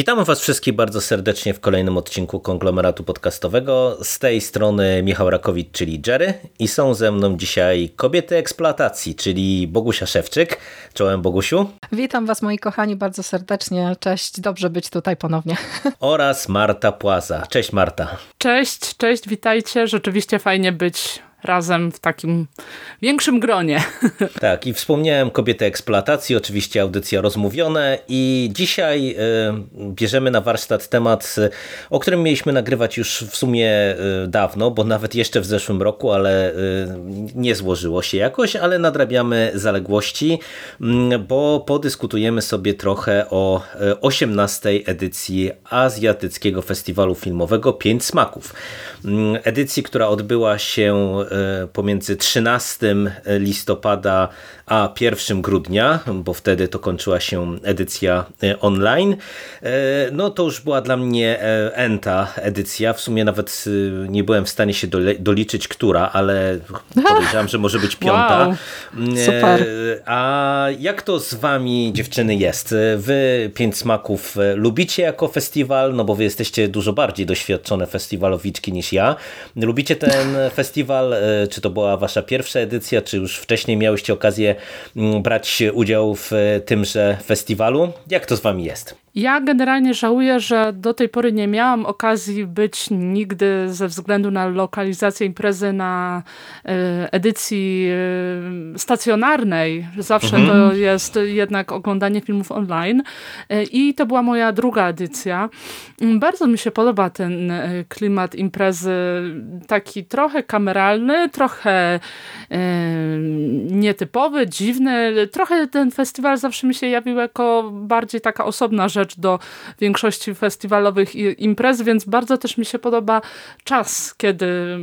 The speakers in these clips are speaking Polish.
Witamy Was wszystkich bardzo serdecznie w kolejnym odcinku konglomeratu podcastowego. Z tej strony Michał Rakowicz, czyli Jerry, i są ze mną dzisiaj kobiety eksploatacji, czyli Bogusia Szewczyk. Czołem Bogusiu. Witam Was, moi kochani, bardzo serdecznie. Cześć, dobrze być tutaj ponownie. Oraz Marta Płaza. Cześć Marta. Cześć, cześć, witajcie. Rzeczywiście fajnie być razem w takim większym gronie. Tak, i wspomniałem kobiety eksploatacji, oczywiście audycja rozmówione i dzisiaj y, bierzemy na warsztat temat, o którym mieliśmy nagrywać już w sumie y, dawno, bo nawet jeszcze w zeszłym roku, ale nie złożyło się jakoś, ale nadrabiamy zaległości, mm, bo podyskutujemy sobie trochę o 18 edycji Azjatyckiego Festiwalu Filmowego Pięć Smaków. Mm, edycji, która odbyła się E, pomiędzy 13 listopada a 1 grudnia, bo wtedy to kończyła się edycja e, online. E, no to już była dla mnie enta edycja. W sumie nawet nie byłem w stanie się doliczyć, która, ale podejrzewam, że może być piąta. Wow. Super. A jak to z wami dziewczyny jest? Wy Pięć Smaków lubicie jako festiwal, no bo wy jesteście dużo bardziej doświadczone festiwalowiczki niż ja. Lubicie ten festiwal? Czy to była wasza pierwsza edycja, czy już wcześniej miałyście okazję brać udział w tymże festiwalu? Jak to z wami jest? Ja generalnie żałuję, że do tej pory nie miałam okazji być nigdy ze względu na lokalizację imprezy na e, edycji e, stacjonarnej. Zawsze mhm. to jest jednak oglądanie filmów online. E, I to była moja druga edycja. Bardzo mi się podoba ten klimat imprezy, taki trochę kameralny, trochę nietypowy, dziwny. Trochę ten festiwal zawsze mi się jawił jako bardziej taka osobna rzecz rzecz do większości festiwalowych imprez, więc bardzo też mi się podoba czas, kiedy,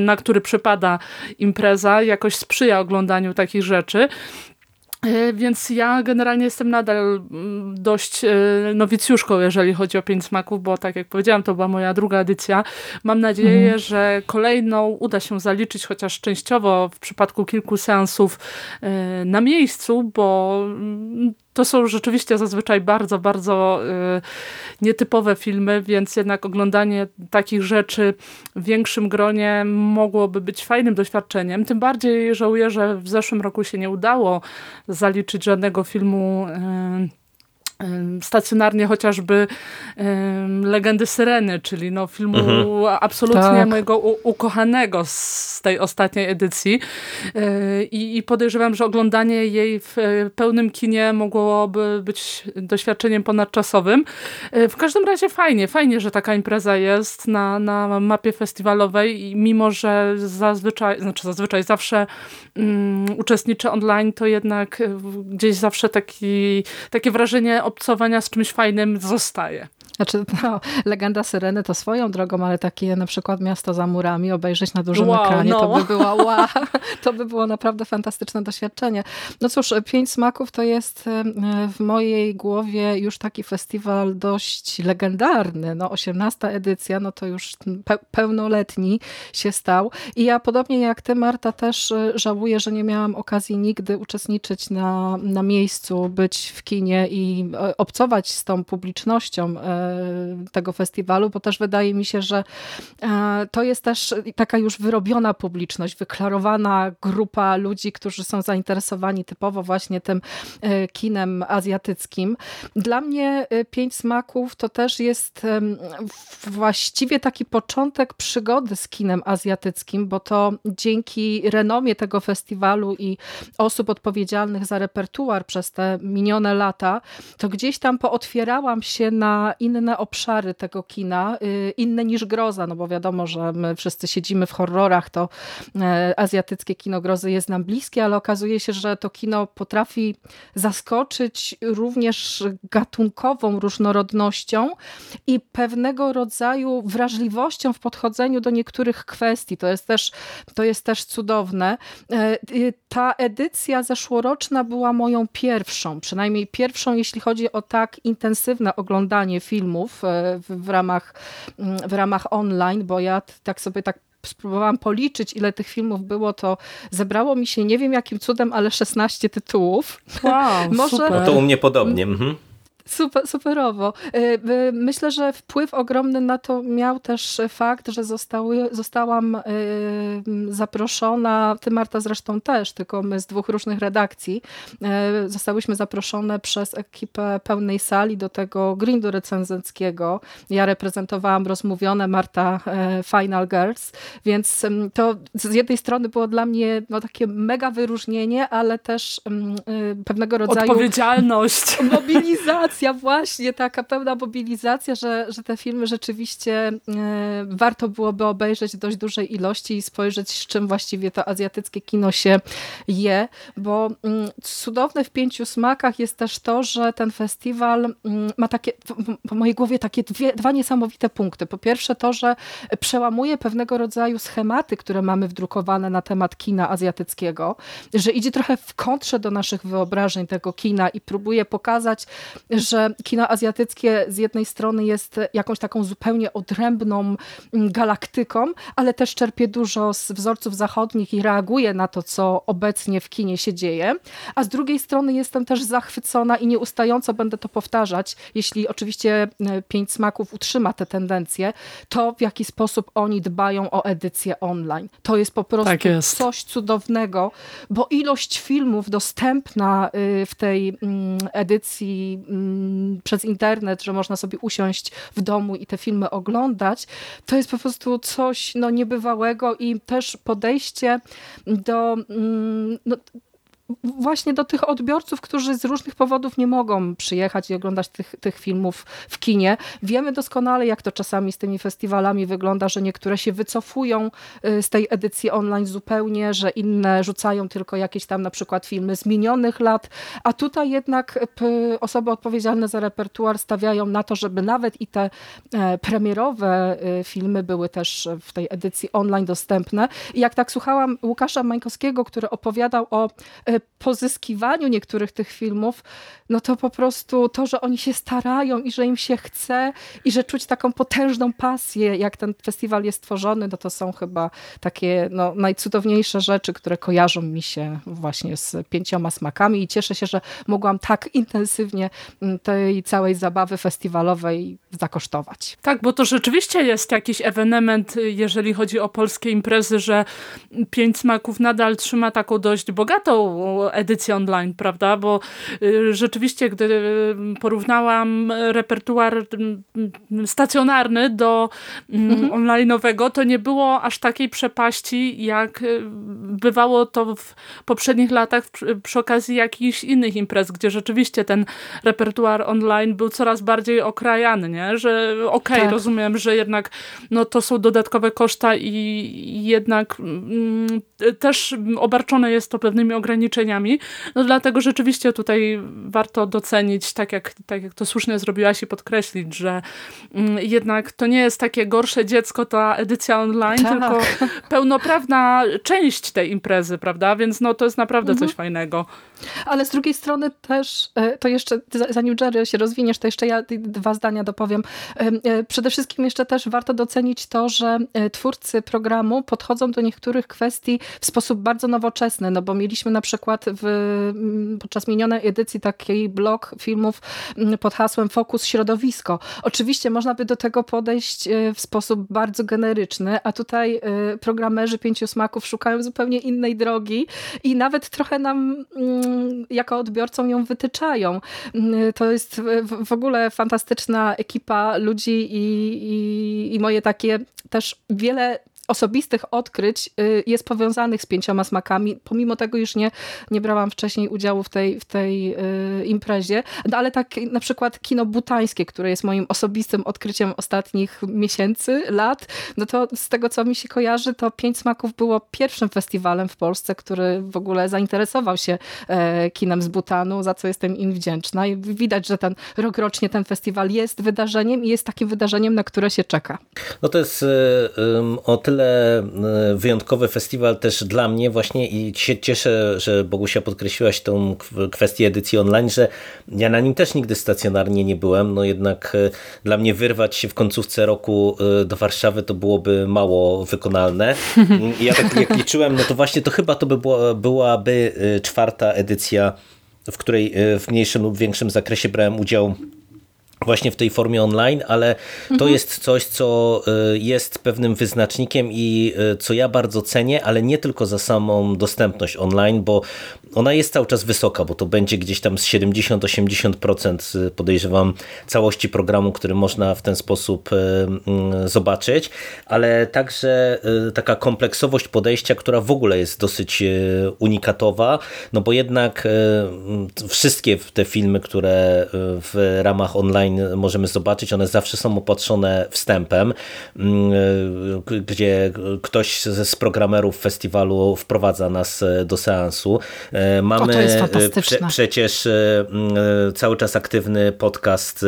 na który przypada impreza, jakoś sprzyja oglądaniu takich rzeczy. E, więc ja generalnie jestem nadal mm, dość e, nowicjuszką, jeżeli chodzi o Pięć Smaków, bo tak jak powiedziałam, to była moja druga edycja. Mam nadzieję, mhm. że kolejną uda się zaliczyć, chociaż częściowo w przypadku kilku seansów e, na miejscu, bo mm, to są rzeczywiście zazwyczaj bardzo, bardzo y, nietypowe filmy, więc jednak oglądanie takich rzeczy w większym gronie mogłoby być fajnym doświadczeniem. Tym bardziej żałuję, że w zeszłym roku się nie udało zaliczyć żadnego filmu y, stacjonarnie chociażby um, Legendy Syreny, czyli no filmu mhm. absolutnie tak. mojego ukochanego z tej ostatniej edycji e, I, i podejrzewam, że oglądanie jej w e, pełnym kinie mogłoby być doświadczeniem ponadczasowym. E, w każdym razie fajnie, fajnie, że taka impreza jest na, na mapie festiwalowej i mimo, że zazwyczaj, znaczy zazwyczaj zawsze um, uczestniczę online, to jednak gdzieś zawsze taki, takie wrażenie obcowania z czymś fajnym zostaje. Znaczy, no, Legenda Syreny to swoją drogą, ale takie na przykład Miasto za murami obejrzeć na dużym wow, ekranie, no. to by było wow, to by było naprawdę fantastyczne doświadczenie. No cóż, Pięć Smaków to jest e, w mojej głowie już taki festiwal dość legendarny. No, 18 edycja, no to już pe pełnoletni się stał. I ja podobnie jak ty, Marta, też e, żałuję, że nie miałam okazji nigdy uczestniczyć na, na miejscu, być w kinie i e, obcować z tą publicznością tego festiwalu, bo też wydaje mi się, że e, to jest też taka już wyrobiona publiczność, wyklarowana grupa ludzi, którzy są zainteresowani typowo właśnie tym e, kinem azjatyckim. Dla mnie e, Pięć Smaków to też jest właściwie taki początek przygody z kinem azjatyckim, bo to dzięki renomie tego festiwalu i osób odpowiedzialnych za repertuar przez te minione lata, to gdzieś tam pootwierałam się na inne inne obszary tego kina, y, inne niż groza, no bo wiadomo, że my wszyscy siedzimy w horrorach, to e, azjatyckie kino grozy jest nam bliskie, ale okazuje się, że to kino potrafi zaskoczyć również gatunkową różnorodnością i pewnego rodzaju wrażliwością w podchodzeniu do niektórych kwestii. To jest też, to jest też cudowne. E, y, ta edycja zeszłoroczna była moją pierwszą, przynajmniej pierwszą, jeśli chodzi o tak intensywne oglądanie filmu filmów e, w, w, ramach, w ramach online, bo ja tak sobie tak spróbowałam policzyć, ile tych filmów było, to zebrało mi się, nie wiem jakim cudem, ale 16 tytułów. Wow, Może... super. No to u mnie podobnie. Mhm. Super, superowo. Myślę, że wpływ ogromny na to miał też fakt, że zostały, zostałam zaproszona, ty Marta zresztą też, tylko my z dwóch różnych redakcji, zostałyśmy zaproszone przez ekipę pełnej sali do tego grindu recenzenckiego. Ja reprezentowałam rozmówione, Marta Final Girls, więc to z jednej strony było dla mnie no, takie mega wyróżnienie, ale też pewnego rodzaju... Odpowiedzialność. Mobilizacja, właśnie, taka pełna mobilizacja, że, że te filmy rzeczywiście y, warto byłoby obejrzeć w dość dużej ilości i spojrzeć, z czym właściwie to azjatyckie kino się je, bo cudowne w Pięciu Smakach jest też to, że ten festiwal ma takie, po mojej głowie takie dwie, dwa niesamowite punkty. Po pierwsze to, że przełamuje pewnego rodzaju schematy, które mamy wdrukowane na temat kina azjatyckiego, że idzie trochę w kontrze do naszych wyobrażeń tego kina i próbuje pokazać, że kino azjatyckie z jednej strony jest jakąś taką zupełnie odrębną mm, galaktyką, ale też czerpie dużo z wzorców zachodnich i reaguje na to, co obecnie w kinie się dzieje, a z drugiej strony jestem też zachwycona i nieustająco będę to powtarzać, jeśli oczywiście e, Pięć Smaków utrzyma te tendencje, to w jaki sposób oni dbają o edycję online. To jest po prostu tak jest. coś cudownego, bo ilość filmów dostępna y, w tej mm, edycji mm, przez internet, że można sobie usiąść w domu i te filmy oglądać, to jest po prostu coś no, niebywałego i też podejście do mm, no, właśnie do tych odbiorców, którzy z różnych powodów nie mogą przyjechać i oglądać tych, tych filmów w kinie. Wiemy doskonale, jak to czasami z tymi festiwalami wygląda, że niektóre się wycofują y, z tej edycji online zupełnie, że inne rzucają tylko jakieś tam na przykład filmy z minionych lat, a tutaj jednak osoby odpowiedzialne za repertuar stawiają na to, żeby nawet i te e, premierowe y, filmy były też w tej edycji online dostępne. I jak tak słuchałam Łukasza Mańkowskiego, który opowiadał o pozyskiwaniu niektórych tych filmów, no to po prostu to, że oni się starają i że im się chce i że czuć taką potężną pasję, jak ten festiwal jest tworzony, no to są chyba takie no, najcudowniejsze rzeczy, które kojarzą mi się właśnie z pięcioma smakami i cieszę się, że mogłam tak intensywnie mm, tej całej zabawy festiwalowej zakosztować. Tak, bo to rzeczywiście jest jakiś ewenement, jeżeli chodzi o polskie imprezy, że Pięć Smaków nadal trzyma taką dość bogatą edycję online, prawda? Bo y, rzeczywiście, gdy porównałam repertuar mm, stacjonarny do mm, mhm. online'owego, to nie było aż takiej przepaści, jak y, bywało to w poprzednich latach przy okazji jakichś innych imprez, gdzie rzeczywiście ten repertuar online był coraz bardziej okrajany, nie? Że okej, okay, tak. rozumiem, że jednak no, to są dodatkowe koszta i jednak mm, też obarczone jest to pewnymi ograniczeniami No dlatego rzeczywiście tutaj warto docenić, tak jak, tak jak to słusznie zrobiłaś i podkreślić, że mm, jednak to nie jest takie gorsze dziecko ta edycja online, tak. tylko pełnoprawna część tej imprezy, prawda? Więc no to jest naprawdę mhm. coś fajnego. Ale z drugiej strony też, e, to jeszcze zanim Jerry się rozwiniesz, to jeszcze ja dwa zdania dopowiem. E, przede wszystkim jeszcze też warto docenić to, że e, twórcy programu podchodzą do niektórych kwestii w sposób bardzo nowoczesny, no bo mieliśmy na przykład przykład w, mm, podczas minionej edycji takiej blok filmów mm, pod hasłem Fokus Środowisko. Oczywiście można by do tego podejść e, w sposób bardzo generyczny, a tutaj e, programerzy Pięciu Smaków szukają zupełnie innej drogi i nawet trochę nam mm, jako odbiorcom ją wytyczają. To jest w ogóle fantastyczna ekipa ludzi i, i, i moje takie też wiele osobistych odkryć y, jest powiązanych z pięcioma smakami, pomimo tego, już nie, nie brałam wcześniej udziału w tej, w tej y, imprezie, no ale tak na przykład kino butańskie, które jest moim osobistym odkryciem ostatnich miesięcy, lat, no to z tego, co mi się kojarzy, to Pięć Smaków było pierwszym festiwalem w Polsce, który w ogóle zainteresował się e, kinem z Butanu, za co jestem im wdzięczna. I widać, że ten rok rocznie ten festiwal jest wydarzeniem i jest takim wydarzeniem, na które się czeka. No to jest o tyle tyle e, wyjątkowy festiwal też dla mnie właśnie i się cieszę, że Bogusia podkreśliłaś tą kwestię edycji online, że ja na nim też nigdy stacjonarnie nie byłem, no jednak e, dla mnie wyrwać się w końcówce roku e, do Warszawy to byłoby mało wykonalne. I ja tak jak liczyłem, no to właśnie to chyba to by była, byłaby czwarta edycja, w której w mniejszym lub większym zakresie brałem udział właśnie w tej formie online, ale to mhm. jest coś, co y, jest pewnym wyznacznikiem i y, co ja bardzo cenię, ale nie tylko za samą dostępność online, bo ona jest cały czas wysoka, bo to będzie gdzieś tam z 70-80% y, podejrzewam całości programu, który można w ten sposób mm, zobaczyć, ale także taka kompleksowość podejścia, która w ogóle jest dosyć unikatowa, no bo jednak wszystkie te filmy, które w ramach online online możemy zobaczyć, one zawsze są opatrzone wstępem, mm, gdzie ktoś z programerów festiwalu wprowadza nas do seansu. E, mamy prze, przecież e, cały czas aktywny podcast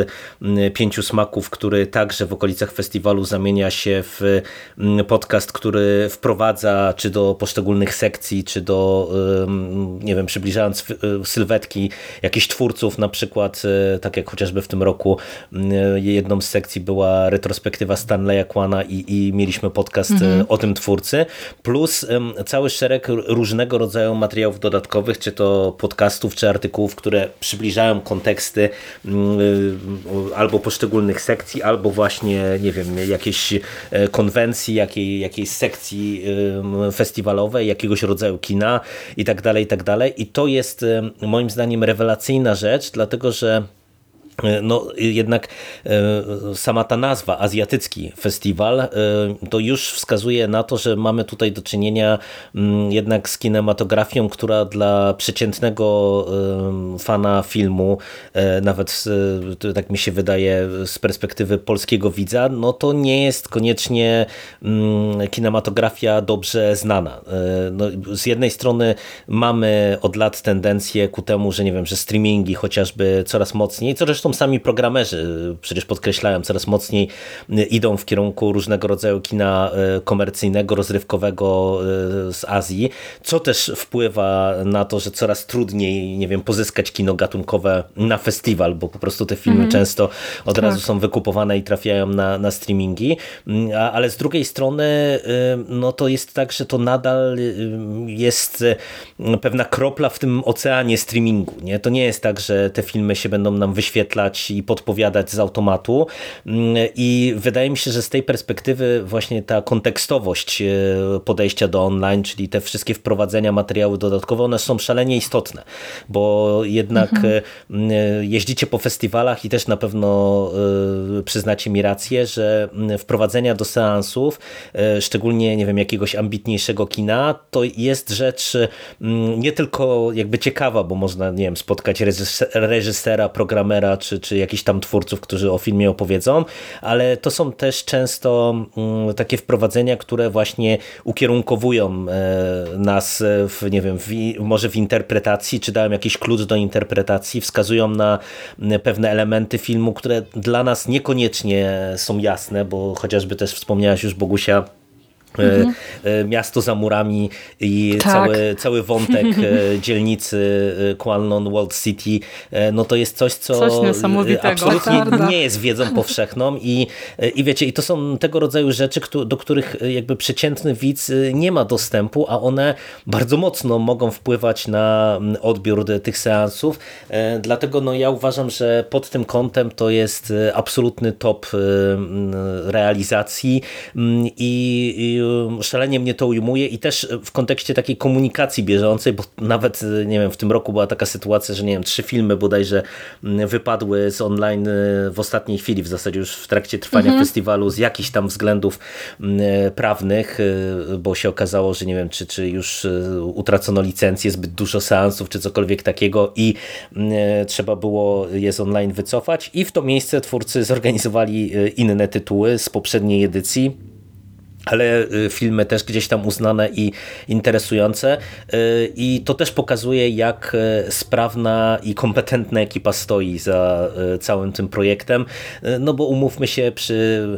Pięciu Smaków, który także w okolicach festiwalu zamienia się w podcast, który wprowadza czy do poszczególnych sekcji, czy do, nie wiem, przybliżając e, sylwetki jakichś twórców, na przykład, tak jak chociażby w tym roku roku mm, jedną z sekcji była retrospektywa Stanleya Kwana i, i mieliśmy podcast mhm. o tym twórcy, plus cały szereg różnego rodzaju materiałów dodatkowych, czy to podcastów, czy artykułów, które przybliżają konteksty mm, y, albo poszczególnych sekcji, albo właśnie, nie wiem, jakiejś e, konwencji, jakiej, jakiejś sekcji festiwalowej, jakiegoś rodzaju kina i tak dalej, i tak dalej. I to jest moim zdaniem rewelacyjna rzecz, dlatego że E, no jednak e, sama ta nazwa, azjatycki festiwal, e, to już wskazuje na to, że mamy tutaj do czynienia mm, jednak z kinematografią, która dla przeciętnego fana filmu, nawet tak mi się wydaje z perspektywy polskiego widza, no to nie jest koniecznie mm, kinematografia dobrze znana. No, z jednej strony mamy od lat tendencję ku temu, że nie wiem, że streamingi chociażby coraz mocniej, co zresztą sami programerzy przecież podkreślają, coraz mocniej idą w kierunku różnego rodzaju kina e, komercyjnego, rozrywkowego e, z Azji, co też wpływa na to, że coraz trudniej, nie wiem, pozyskać kino gatunkowe na festiwal, bo po prostu te filmy mm. często od tak. razu są wykupowane i trafiają na, na streamingi, mm, ale z drugiej strony no to jest tak, że to nadal jest pewna kropla w tym oceanie streamingu. Nie? To nie jest tak, że te filmy się będą nam wyświetlać i podpowiadać z automatu. Mm, I wydaje mi się, że z tej perspektywy właśnie ta kontekstowość e, podejścia do online, czyli te wszystkie wprowadzenia, materiały dodatkowe, one są szalenie istotne, bo jednak mhm. E, e, jeździcie po festiwalach i też na pewno przyznacie mi rację, że wprowadzenia do seansów, szczególnie nie wiem, jakiegoś ambitniejszego kina, to jest rzecz nie tylko jakby ciekawa, bo można, nie wiem, spotkać reżysera, programera czy czy, czy jakichś tam twórców, którzy o filmie opowiedzą, ale to są też często mm, takie wprowadzenia, które właśnie ukierunkowują e, nas w, nie wiem, w, może w interpretacji, czy dają jakiś klucz do interpretacji, wskazują na pewne elementy filmu, które dla nas niekoniecznie są jasne, bo chociażby też wspomniałaś już Bogusia mhm. E, miasto za murami i tak. cały, cały wątek e, dzielnicy Kwanlon World City, no to jest coś, co coś absolutnie nie jest wiedzą powszechną i, i wiecie, i to są tego rodzaju rzeczy, do których jakby przeciętny widz nie ma dostępu, a one bardzo mocno mogą wpływać na odbiór tych seansów, dlatego no ja uważam, że pod tym kątem to jest absolutny top realizacji i szalenie mnie to ujmuje i też w kontekście takiej komunikacji bieżącej, bo nawet, nie wiem, w tym roku była taka sytuacja, że nie wiem, trzy filmy bodajże wypadły z online w ostatniej chwili, w zasadzie już w trakcie trwania mhm. festiwalu z jakichś tam względów prawnych, bo się okazało, że nie wiem, czy, czy już utracono licencję, zbyt dużo seansów, czy cokolwiek takiego i trzeba było je z online wycofać i w to miejsce twórcy zorganizowali inne tytuły z poprzedniej edycji ale y, filmy też gdzieś tam uznane i interesujące. Y, i to też pokazuje jak y, sprawna i kompetentna ekipa stoi za całym tym projektem, no bo umówmy się przy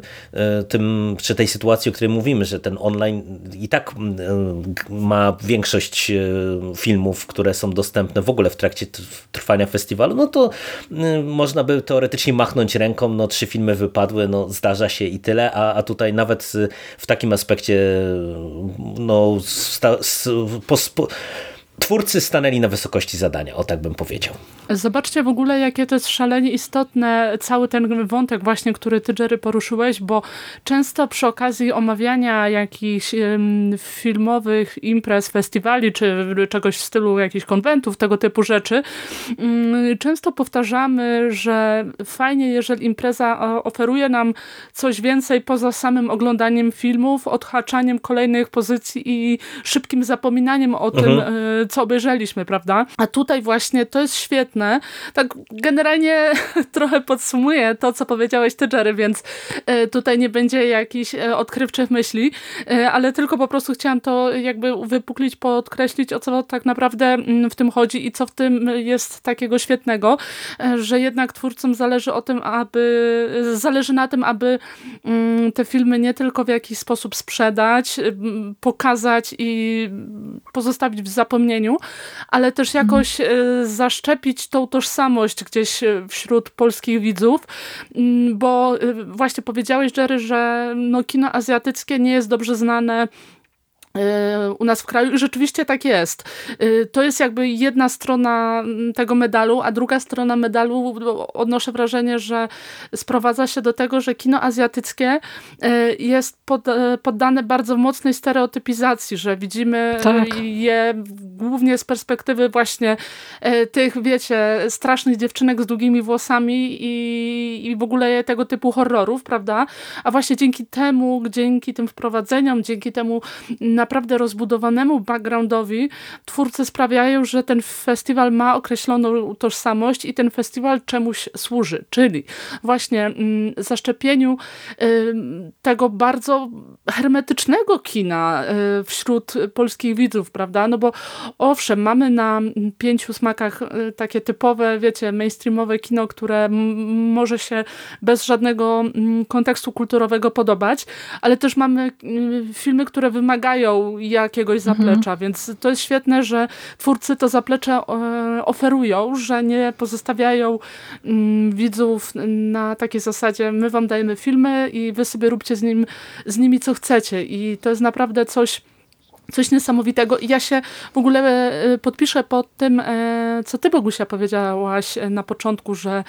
tym, przy tej sytuacji, o której mówimy, że ten online i tak ma większość filmów, które są dostępne w ogóle w trakcie trwania festiwalu, no to można by teoretycznie machnąć ręką, no trzy filmy wypadły, no zdarza się i tyle, a, a tutaj nawet w takim aspekcie no, sta, po, po, twórcy stanęli na wysokości zadania, o tak bym powiedział. Zobaczcie w ogóle, jakie to jest szalenie istotne, cały ten wątek właśnie, który ty, Jerry, poruszyłeś, bo często przy okazji omawiania jakichś filmowych imprez, festiwali, czy czegoś w stylu jakichś konwentów, tego typu rzeczy, um, często powtarzamy, że fajnie, jeżeli impreza oferuje nam coś więcej poza samym oglądaniem filmów, odhaczaniem kolejnych pozycji i szybkim zapominaniem o mhm. tym, e, co obejrzeliśmy, prawda? A tutaj właśnie to jest świetne. Tak generalnie trochę podsumuję to, co powiedziałeś ty, Jerry, więc e, tutaj nie będzie jakichś e, odkrywczych myśli, ale tylko po prostu chciałam to jakby wypuklić, podkreślić, o co tak naprawdę mm, w tym chodzi i co w tym jest takiego świetnego, że jednak twórcom zależy o tym, aby zależy na tym, aby mm, te filmy nie tylko w jakiś sposób sprzedać, pokazać i pozostawić w zapomnieniu, ale też jakoś mhm. zaszczepić tą tożsamość gdzieś e, wśród polskich widzów, mm, bo e, właśnie powiedziałeś, Jerry, że no, kino azjatyckie nie jest dobrze znane Y, u nas w kraju i rzeczywiście tak jest. Y, to jest jakby jedna strona mm, tego medalu, a druga strona medalu odnoszę wrażenie, że sprowadza się do tego, że kino azjatyckie y, jest pod, poddane bardzo mocnej stereotypizacji, że widzimy tak. je głównie z perspektywy właśnie tych, wiecie, strasznych dziewczynek z długimi włosami i, i w ogóle tego typu horrorów, prawda? A właśnie dzięki temu, dzięki tym wprowadzeniom, dzięki temu naprawdę rozbudowanemu backgroundowi twórcy sprawiają, że ten festiwal ma określoną tożsamość i ten festiwal czemuś służy, czyli właśnie mm, zaszczepieniu y, tego bardzo hermetycznego kina y, wśród polskich widzów, prawda? No bo owszem, mamy na pięciu smakach y, takie typowe, wiecie, mainstreamowe kino, które może się bez żadnego mm, kontekstu kulturowego podobać, ale też mamy filmy, które wymagają jakiegoś mhm. zaplecza, mhm. więc to jest świetne, że twórcy to zaplecze e, oferują, że nie pozostawiają mm, widzów na takiej zasadzie my wam dajemy filmy i wy sobie róbcie z, nim, z nimi co chcecie i to jest naprawdę coś coś niesamowitego i ja się w ogóle e, podpiszę pod tym, e, co ty Bogusia powiedziałaś e, na początku, że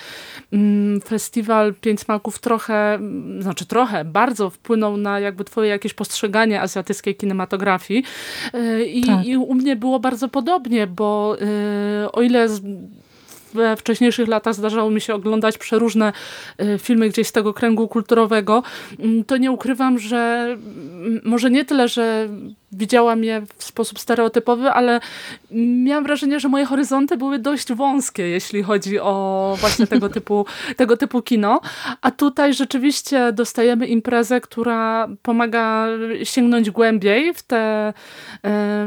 mm, festiwal Pięć Smaków trochę, znaczy trochę, bardzo wpłynął na jakby twoje jakieś postrzeganie azjatyckiej kinematografii i, tak. i u mnie było bardzo podobnie, bo o ile we wcześniejszych latach zdarzało mi się oglądać przeróżne filmy gdzieś z tego kręgu kulturowego, mm, to nie ukrywam, że mm, może nie tyle, że widziałam je w sposób stereotypowy, ale miałam wrażenie, że moje horyzonty były dość wąskie, jeśli chodzi o właśnie tego typu, tego typu kino. A tutaj rzeczywiście dostajemy imprezę, która pomaga sięgnąć głębiej w te, e,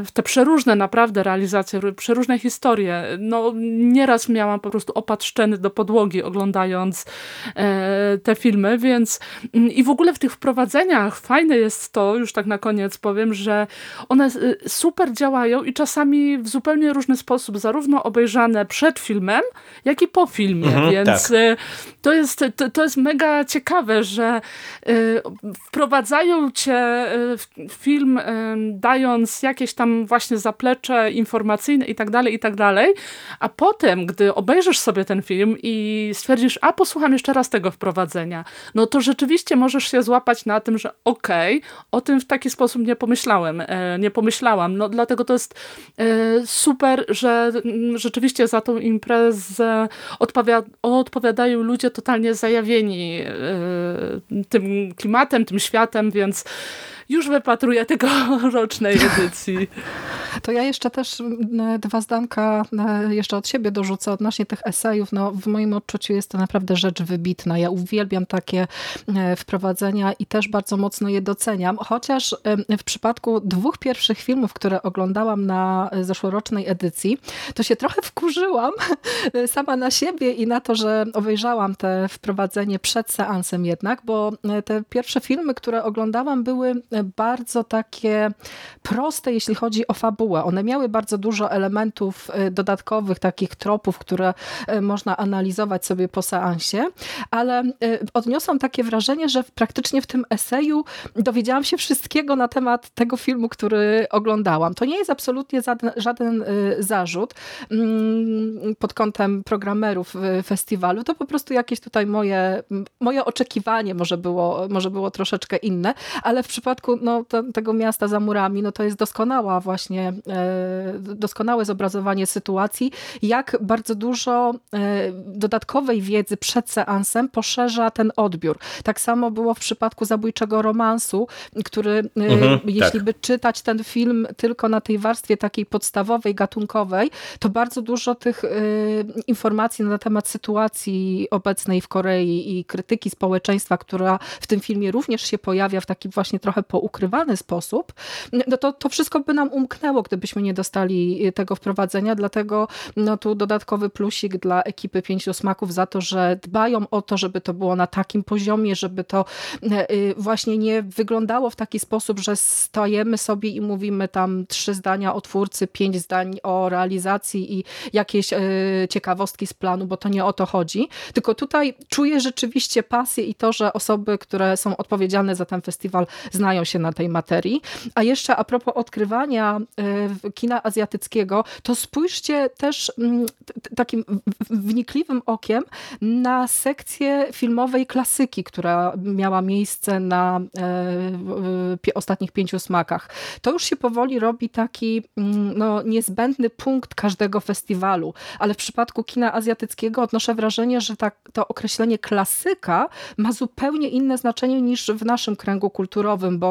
w te przeróżne naprawdę realizacje, przeróżne historie. No, nieraz miałam po prostu opad szczeny do podłogi oglądając e, te filmy, więc i w ogóle w tych wprowadzeniach fajne jest to, już tak na koniec powiem, że one y, super działają i czasami w zupełnie różny sposób, zarówno obejrzane przed filmem, jak i po filmie, mhm, więc tak. Y, to, jest, to, to, jest mega ciekawe, że y, wprowadzają cię w film dając jakieś tam właśnie zaplecze informacyjne i tak dalej, i tak dalej, a potem, gdy obejrzysz sobie ten film i stwierdzisz, a posłucham jeszcze raz tego wprowadzenia, no to rzeczywiście możesz się złapać na tym, że okej, okay, o tym w taki sposób nie pomyślałem. E, nie pomyślałam. No, dlatego to jest e, super, że mm, rzeczywiście za tą imprezę odpowiadają ludzie totalnie zajawieni e, tym klimatem, tym światem, więc już wypatruję tegorocznej edycji. To ja jeszcze też dwa zdanka jeszcze od siebie dorzucę odnośnie tych esejów. No, w moim odczuciu jest to naprawdę rzecz wybitna. Ja uwielbiam takie wprowadzenia i też bardzo mocno je doceniam. Chociaż w przypadku dwóch pierwszych filmów, które oglądałam na zeszłorocznej edycji, to się trochę wkurzyłam sama na siebie i na to, że obejrzałam te wprowadzenie przed seansem jednak, bo te pierwsze filmy, które oglądałam były bardzo takie proste, jeśli chodzi o fabułę. One miały bardzo dużo elementów dodatkowych, takich tropów, które można analizować sobie po seansie, ale odniosłam takie wrażenie, że praktycznie w tym eseju dowiedziałam się wszystkiego na temat tego filmu, który oglądałam. To nie jest absolutnie żaden, żaden zarzut mm, pod kątem programerów festiwalu, to po prostu jakieś tutaj moje, moje oczekiwanie może było, może było troszeczkę inne, ale w przypadku no, to, tego miasta za murami, no to jest doskonała właśnie, e, doskonałe zobrazowanie sytuacji, jak bardzo dużo e, dodatkowej wiedzy przed seansem poszerza ten odbiór. Tak samo było w przypadku zabójczego romansu, który e, mhm, jeśli tak. by czytać ten film tylko na tej warstwie takiej podstawowej, gatunkowej, to bardzo dużo tych informacji na temat sytuacji obecnej w Korei i krytyki społeczeństwa, która w tym filmie również się pojawia w taki właśnie trochę poukrywany sposób, no to, to wszystko by nam umknęło, gdybyśmy nie dostali tego wprowadzenia, dlatego no tu dodatkowy plusik dla ekipy Pięciu Smaków za to, że dbają o to, żeby to było na takim poziomie, żeby to e, y, właśnie nie wyglądało w taki sposób, że stajemy sobie i mówimy tam trzy zdania o twórcy, pięć zdań o realizacji i jakieś ciekawostki z planu, bo to nie o to chodzi, tylko tutaj czuję rzeczywiście pasję i to, że osoby, które są odpowiedzialne za ten festiwal znają się na tej materii. A jeszcze a propos odkrywania e, kina azjatyckiego, to spójrzcie też mm, takim wnikliwym okiem na sekcję filmowej klasyki, która miała miejsce na e, ostatnich pięciu smakach. To już się powoli robi taki mm, no, niezbędny punkt każdego festiwalu, ale w przypadku kina azjatyckiego odnoszę wrażenie, że ta, to określenie klasyka ma zupełnie inne znaczenie niż w naszym kręgu kulturowym, bo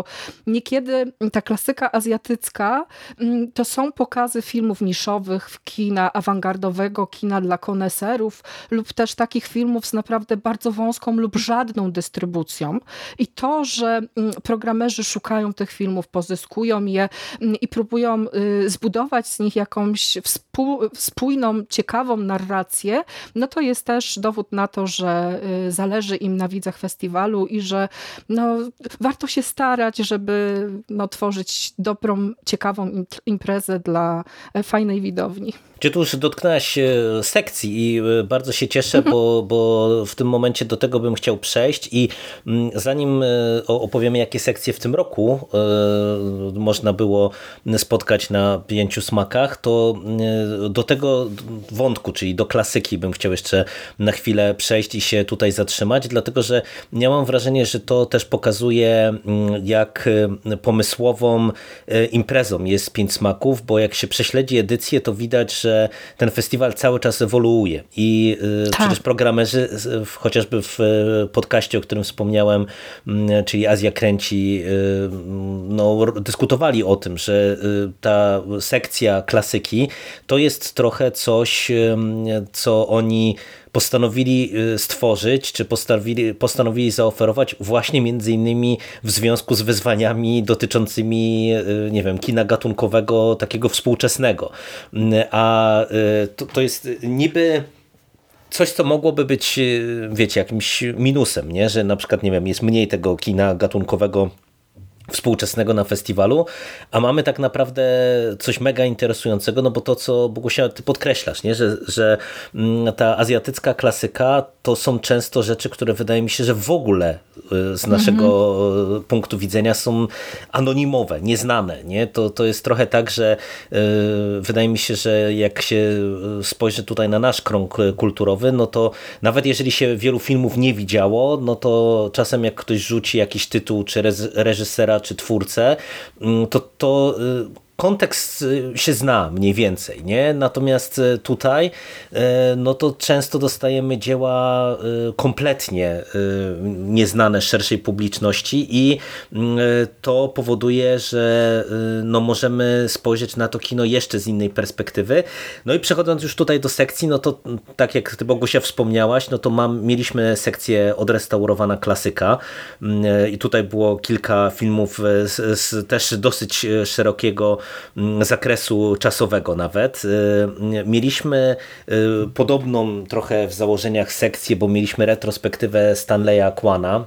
niekiedy ta klasyka azjatycka mm, to są pokazy filmów niszowych, kina awangardowego, kina dla koneserów lub też takich filmów z naprawdę bardzo wąską lub żadną dystrybucją. I to, że mm, programerzy szukają tych filmów, pozyskują je mm, i próbują y, zbudować z nich jakąś spójną, ciekawą narrację, no to jest też dowód na to, że y, zależy im na widzach festiwalu i że no, warto się starać, żeby no, tworzyć dobrą, ciekawą imprezę dla e, fajnej widowni. Czy tu już dotknęłaś e, sekcji i e, bardzo się cieszę, mhm. bo, bo w tym momencie do tego bym chciał przejść i mm, zanim opowiemy jakie sekcje w tym roku można było spotkać na pięciu smakach, to do tego wątku, czyli do klasyki bym chciał jeszcze na chwilę przejść i się tutaj zatrzymać, dlatego że ja mam wrażenie, że to też pokazuje mm, jak pomysłową imprezą jest Pięć Smaków, bo jak się prześledzi edycję, to widać, że ten festiwal cały czas ewoluuje i y, tak. przecież programerzy chociażby w podcaście, o którym wspomniałem, mm, czyli Azja Kręci, no, dyskutowali o tym, że ta sekcja klasyki to jest trochę coś, co oni postanowili y, stworzyć, czy postanowili, postanowili zaoferować właśnie między innymi w związku z wyzwaniami dotyczącymi, y, nie wiem, kina gatunkowego takiego współczesnego. Mm, a y, to, to jest niby coś, co mogłoby być, wiecie, jakimś minusem, nie? że na przykład, nie wiem, jest mniej tego kina gatunkowego współczesnego na festiwalu, a mamy tak naprawdę coś mega interesującego, no bo to, co Bogusia, ty podkreślasz, nie? Że, że mm, ta azjatycka klasyka to są często rzeczy, które wydaje mi się, że w ogóle y, z naszego mm -hmm. punktu widzenia są anonimowe, nieznane. Nie? To, to jest trochę tak, że yy, wydaje mi się, że jak się y, spojrzy tutaj na nasz krąg kulturowy, no to nawet jeżeli się wielu filmów nie widziało, no to czasem jak ktoś rzuci jakiś tytuł czy reżysera czy twórcę, mm, to, to y, kontekst y, się zna mniej więcej, nie? Natomiast y, tutaj y, no to często dostajemy dzieła kompletnie nieznane szerszej publiczności i to powoduje, że no możemy spojrzeć na to kino jeszcze z innej perspektywy. No i przechodząc już tutaj do sekcji, no to tak jak ty Bogusia wspomniałaś, no to mam, mieliśmy sekcję odrestaurowana klasyka i tutaj było kilka filmów z, z też dosyć szerokiego Mm, zakresu czasowego nawet. Y, mieliśmy y, podobną trochę w założeniach sekcję, bo mieliśmy retrospektywę Stanleya Kwana,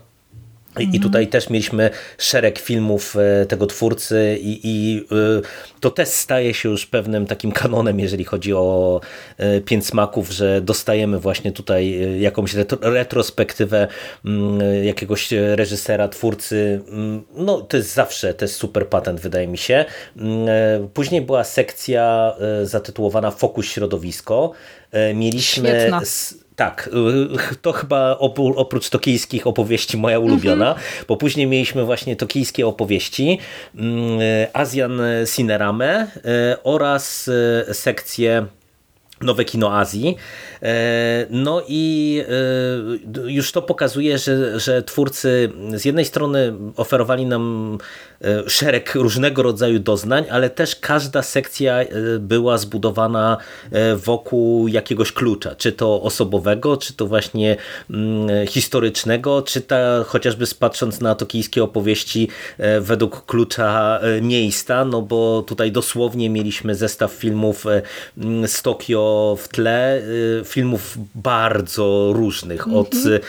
I tutaj też mieliśmy szereg filmów e, tego twórcy i, i e, to też staje się już pewnym takim kanonem, jeżeli chodzi o e, Pięć Smaków, że dostajemy właśnie tutaj jakąś retrospektywę mm, jakiegoś reżysera, twórcy. Mm, no to jest zawsze, to jest super patent wydaje mi się. Mm, później była sekcja zatytułowana Fokus Środowisko. Mieliśmy... Świetna tak, y, to chyba oprócz tokijskich opowieści moja ulubiona, mhm. bo później mieliśmy właśnie tokijskie opowieści, mm, Azjan Cinerame y, oraz y, sekcję Nowe Kino Azji. E, no i e, już to pokazuje, że, że twórcy z jednej strony oferowali nam e, szereg różnego rodzaju doznań, ale też każda sekcja była zbudowana wokół jakiegoś klucza, czy to osobowego, czy to właśnie mm, historycznego, czy ta chociażby patrząc na tokijskie opowieści według klucza miejsca, no bo tutaj dosłownie mieliśmy zestaw filmów z Tokio w tle, filmów bardzo różnych, mm -hmm. od mhm. e,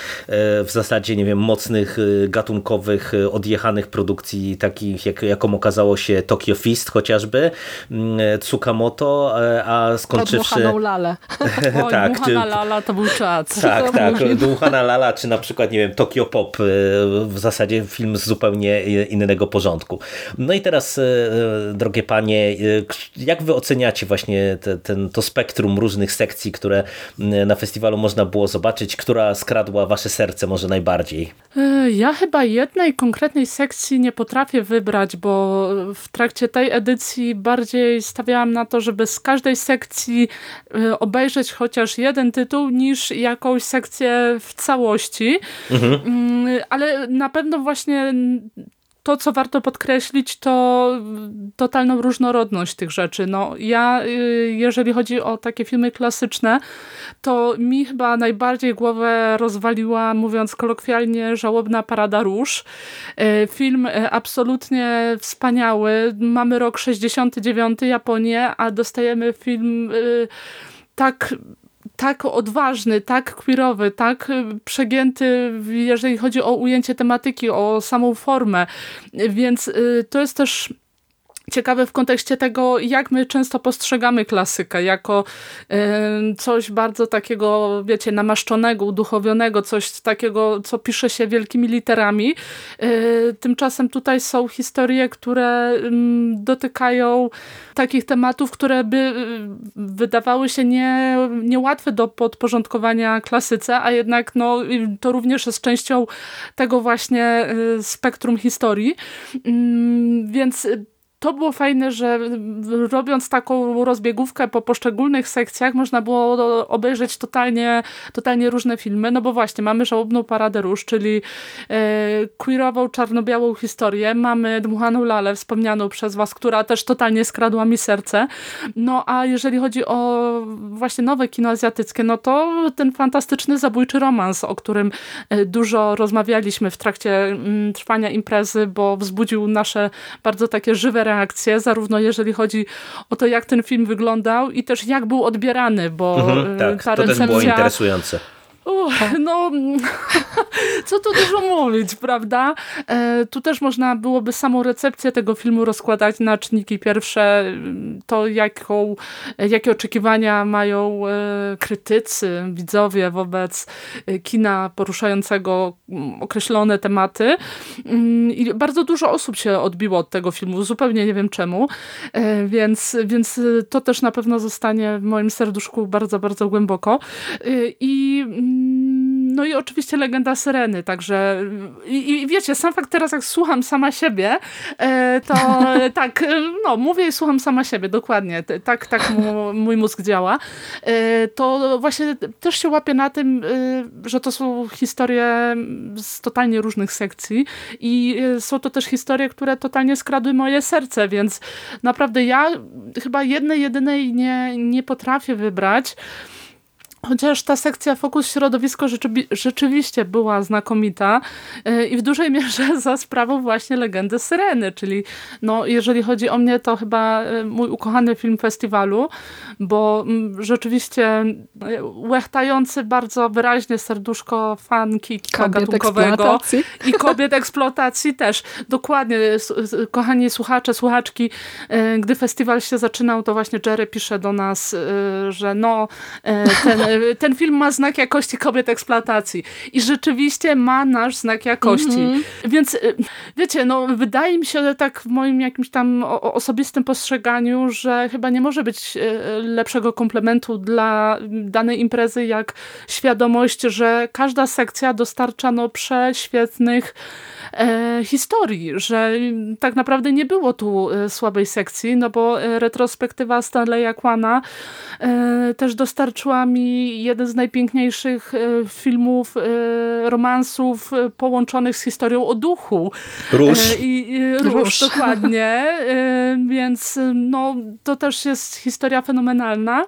w zasadzie, nie wiem, mocnych, e, gatunkowych, e, odjechanych produkcji, takich jak, jaką okazało się Tokyo Fist chociażby, mm, Tsukamoto, a skończywszy... Od Lale. tak, czy... Lala to był czat. Tak, tak, Dmuchana Lala, czy na przykład, nie wiem, Tokyo Pop, w zasadzie film z zupełnie innego porządku. No i teraz, drogie panie, jak wy oceniacie właśnie te, ten, to spektrum różnych sekcji, które na festiwalu można było zobaczyć, która skradła wasze serce może najbardziej? E, ja chyba jednej konkretnej sekcji nie potrafię wybrać, bo w trakcie tej edycji bardziej stawiałam na to, żeby z każdej sekcji e, obejrzeć chociaż jeden tytuł, niż jakąś sekcję w całości. Mhm. Mm, ale na pewno właśnie to, co warto podkreślić, to totalną różnorodność tych rzeczy. No, ja, y, jeżeli chodzi o takie filmy klasyczne, to mi chyba najbardziej głowę rozwaliła, mówiąc kolokwialnie, Żałobna Parada Róż. Y, film y, absolutnie wspaniały. Mamy rok 69, Japonię, a dostajemy film tak tak odważny, tak queerowy, tak y, przegięty, jeżeli chodzi o ujęcie tematyki, o samą formę. Więc y, to jest też ciekawe w kontekście tego, jak my często postrzegamy klasykę jako coś bardzo takiego, wiecie, namaszczonego, uduchowionego, coś takiego, co pisze się wielkimi literami. E, tymczasem tutaj są historie, które dotykają takich tematów, które by y, wydawały się nie, niełatwe do podporządkowania klasyce, a jednak no, to również jest częścią tego właśnie y, spektrum historii. Więc to było fajne, że robiąc taką rozbiegówkę po poszczególnych sekcjach można było obejrzeć totalnie, totalnie różne filmy, no bo właśnie mamy Żałobną Paradę Róż, czyli e, queerową, czarno-białą historię, mamy Dmuchaną Lalę, wspomnianą przez was, która też totalnie skradła mi serce, no a jeżeli chodzi o właśnie nowe kino azjatyckie, no to ten fantastyczny zabójczy romans, o którym e, dużo rozmawialiśmy w trakcie mm, trwania imprezy, bo wzbudził nasze bardzo takie żywe reakcje, zarówno jeżeli chodzi o to, jak ten film wyglądał i też jak był odbierany, bo mhm, y, tak, ta to też było interesujące. Uch, no, co tu dużo mówić, prawda? E, tu też można byłoby samą recepcję tego filmu rozkładać na czynniki pierwsze, to jaką, jakie oczekiwania mają e, krytycy, widzowie wobec e, kina poruszającego mm, określone tematy. Mm, I bardzo dużo osób się odbiło od tego filmu, zupełnie nie wiem czemu, e, więc, więc to też na pewno zostanie w moim serduszku bardzo, bardzo głęboko. E, I mm, no i oczywiście legenda Syreny, także i, i, wiecie, sam fakt teraz jak słucham sama siebie, e, to tak, no mówię i słucham sama siebie, dokładnie, tak, tak mój mózg działa, e, to właśnie też się łapię na tym, e, że to są historie z totalnie różnych sekcji i są to też historie, które totalnie skradły moje serce, więc naprawdę ja chyba jednej, jedynej nie, nie potrafię wybrać, Chociaż ta sekcja Fokus Środowisko rzeczywiście była znakomita e, i w dużej mierze za sprawą właśnie Legendy Syreny, czyli no, jeżeli chodzi o mnie, to chyba e, mój ukochany film festiwalu, bo mm, rzeczywiście e, łechtający bardzo wyraźnie serduszko fanki gatunkowego i kobiet eksploatacji też. Dokładnie, kochani słuchacze, słuchaczki, gdy festiwal się zaczynał, to właśnie Jerry pisze do nas, że no ten ten film ma znak jakości kobiet eksploatacji. I rzeczywiście ma nasz znak jakości. Mm -hmm. Więc y, wiecie, no wydaje mi się tak w moim jakimś tam osobistym postrzeganiu, że chyba nie może być y, lepszego komplementu dla danej imprezy jak świadomość, że każda sekcja dostarcza no prześwietnych e, historii, że tak naprawdę nie było tu e, słabej sekcji, no bo e, retrospektywa Stanleya Kwana e, też dostarczyła mi jeden z najpiękniejszych e, filmów, e, romansów połączonych z historią o duchu. Róż. I, i róż, róż, dokładnie. Więc no, to też jest historia fenomenalna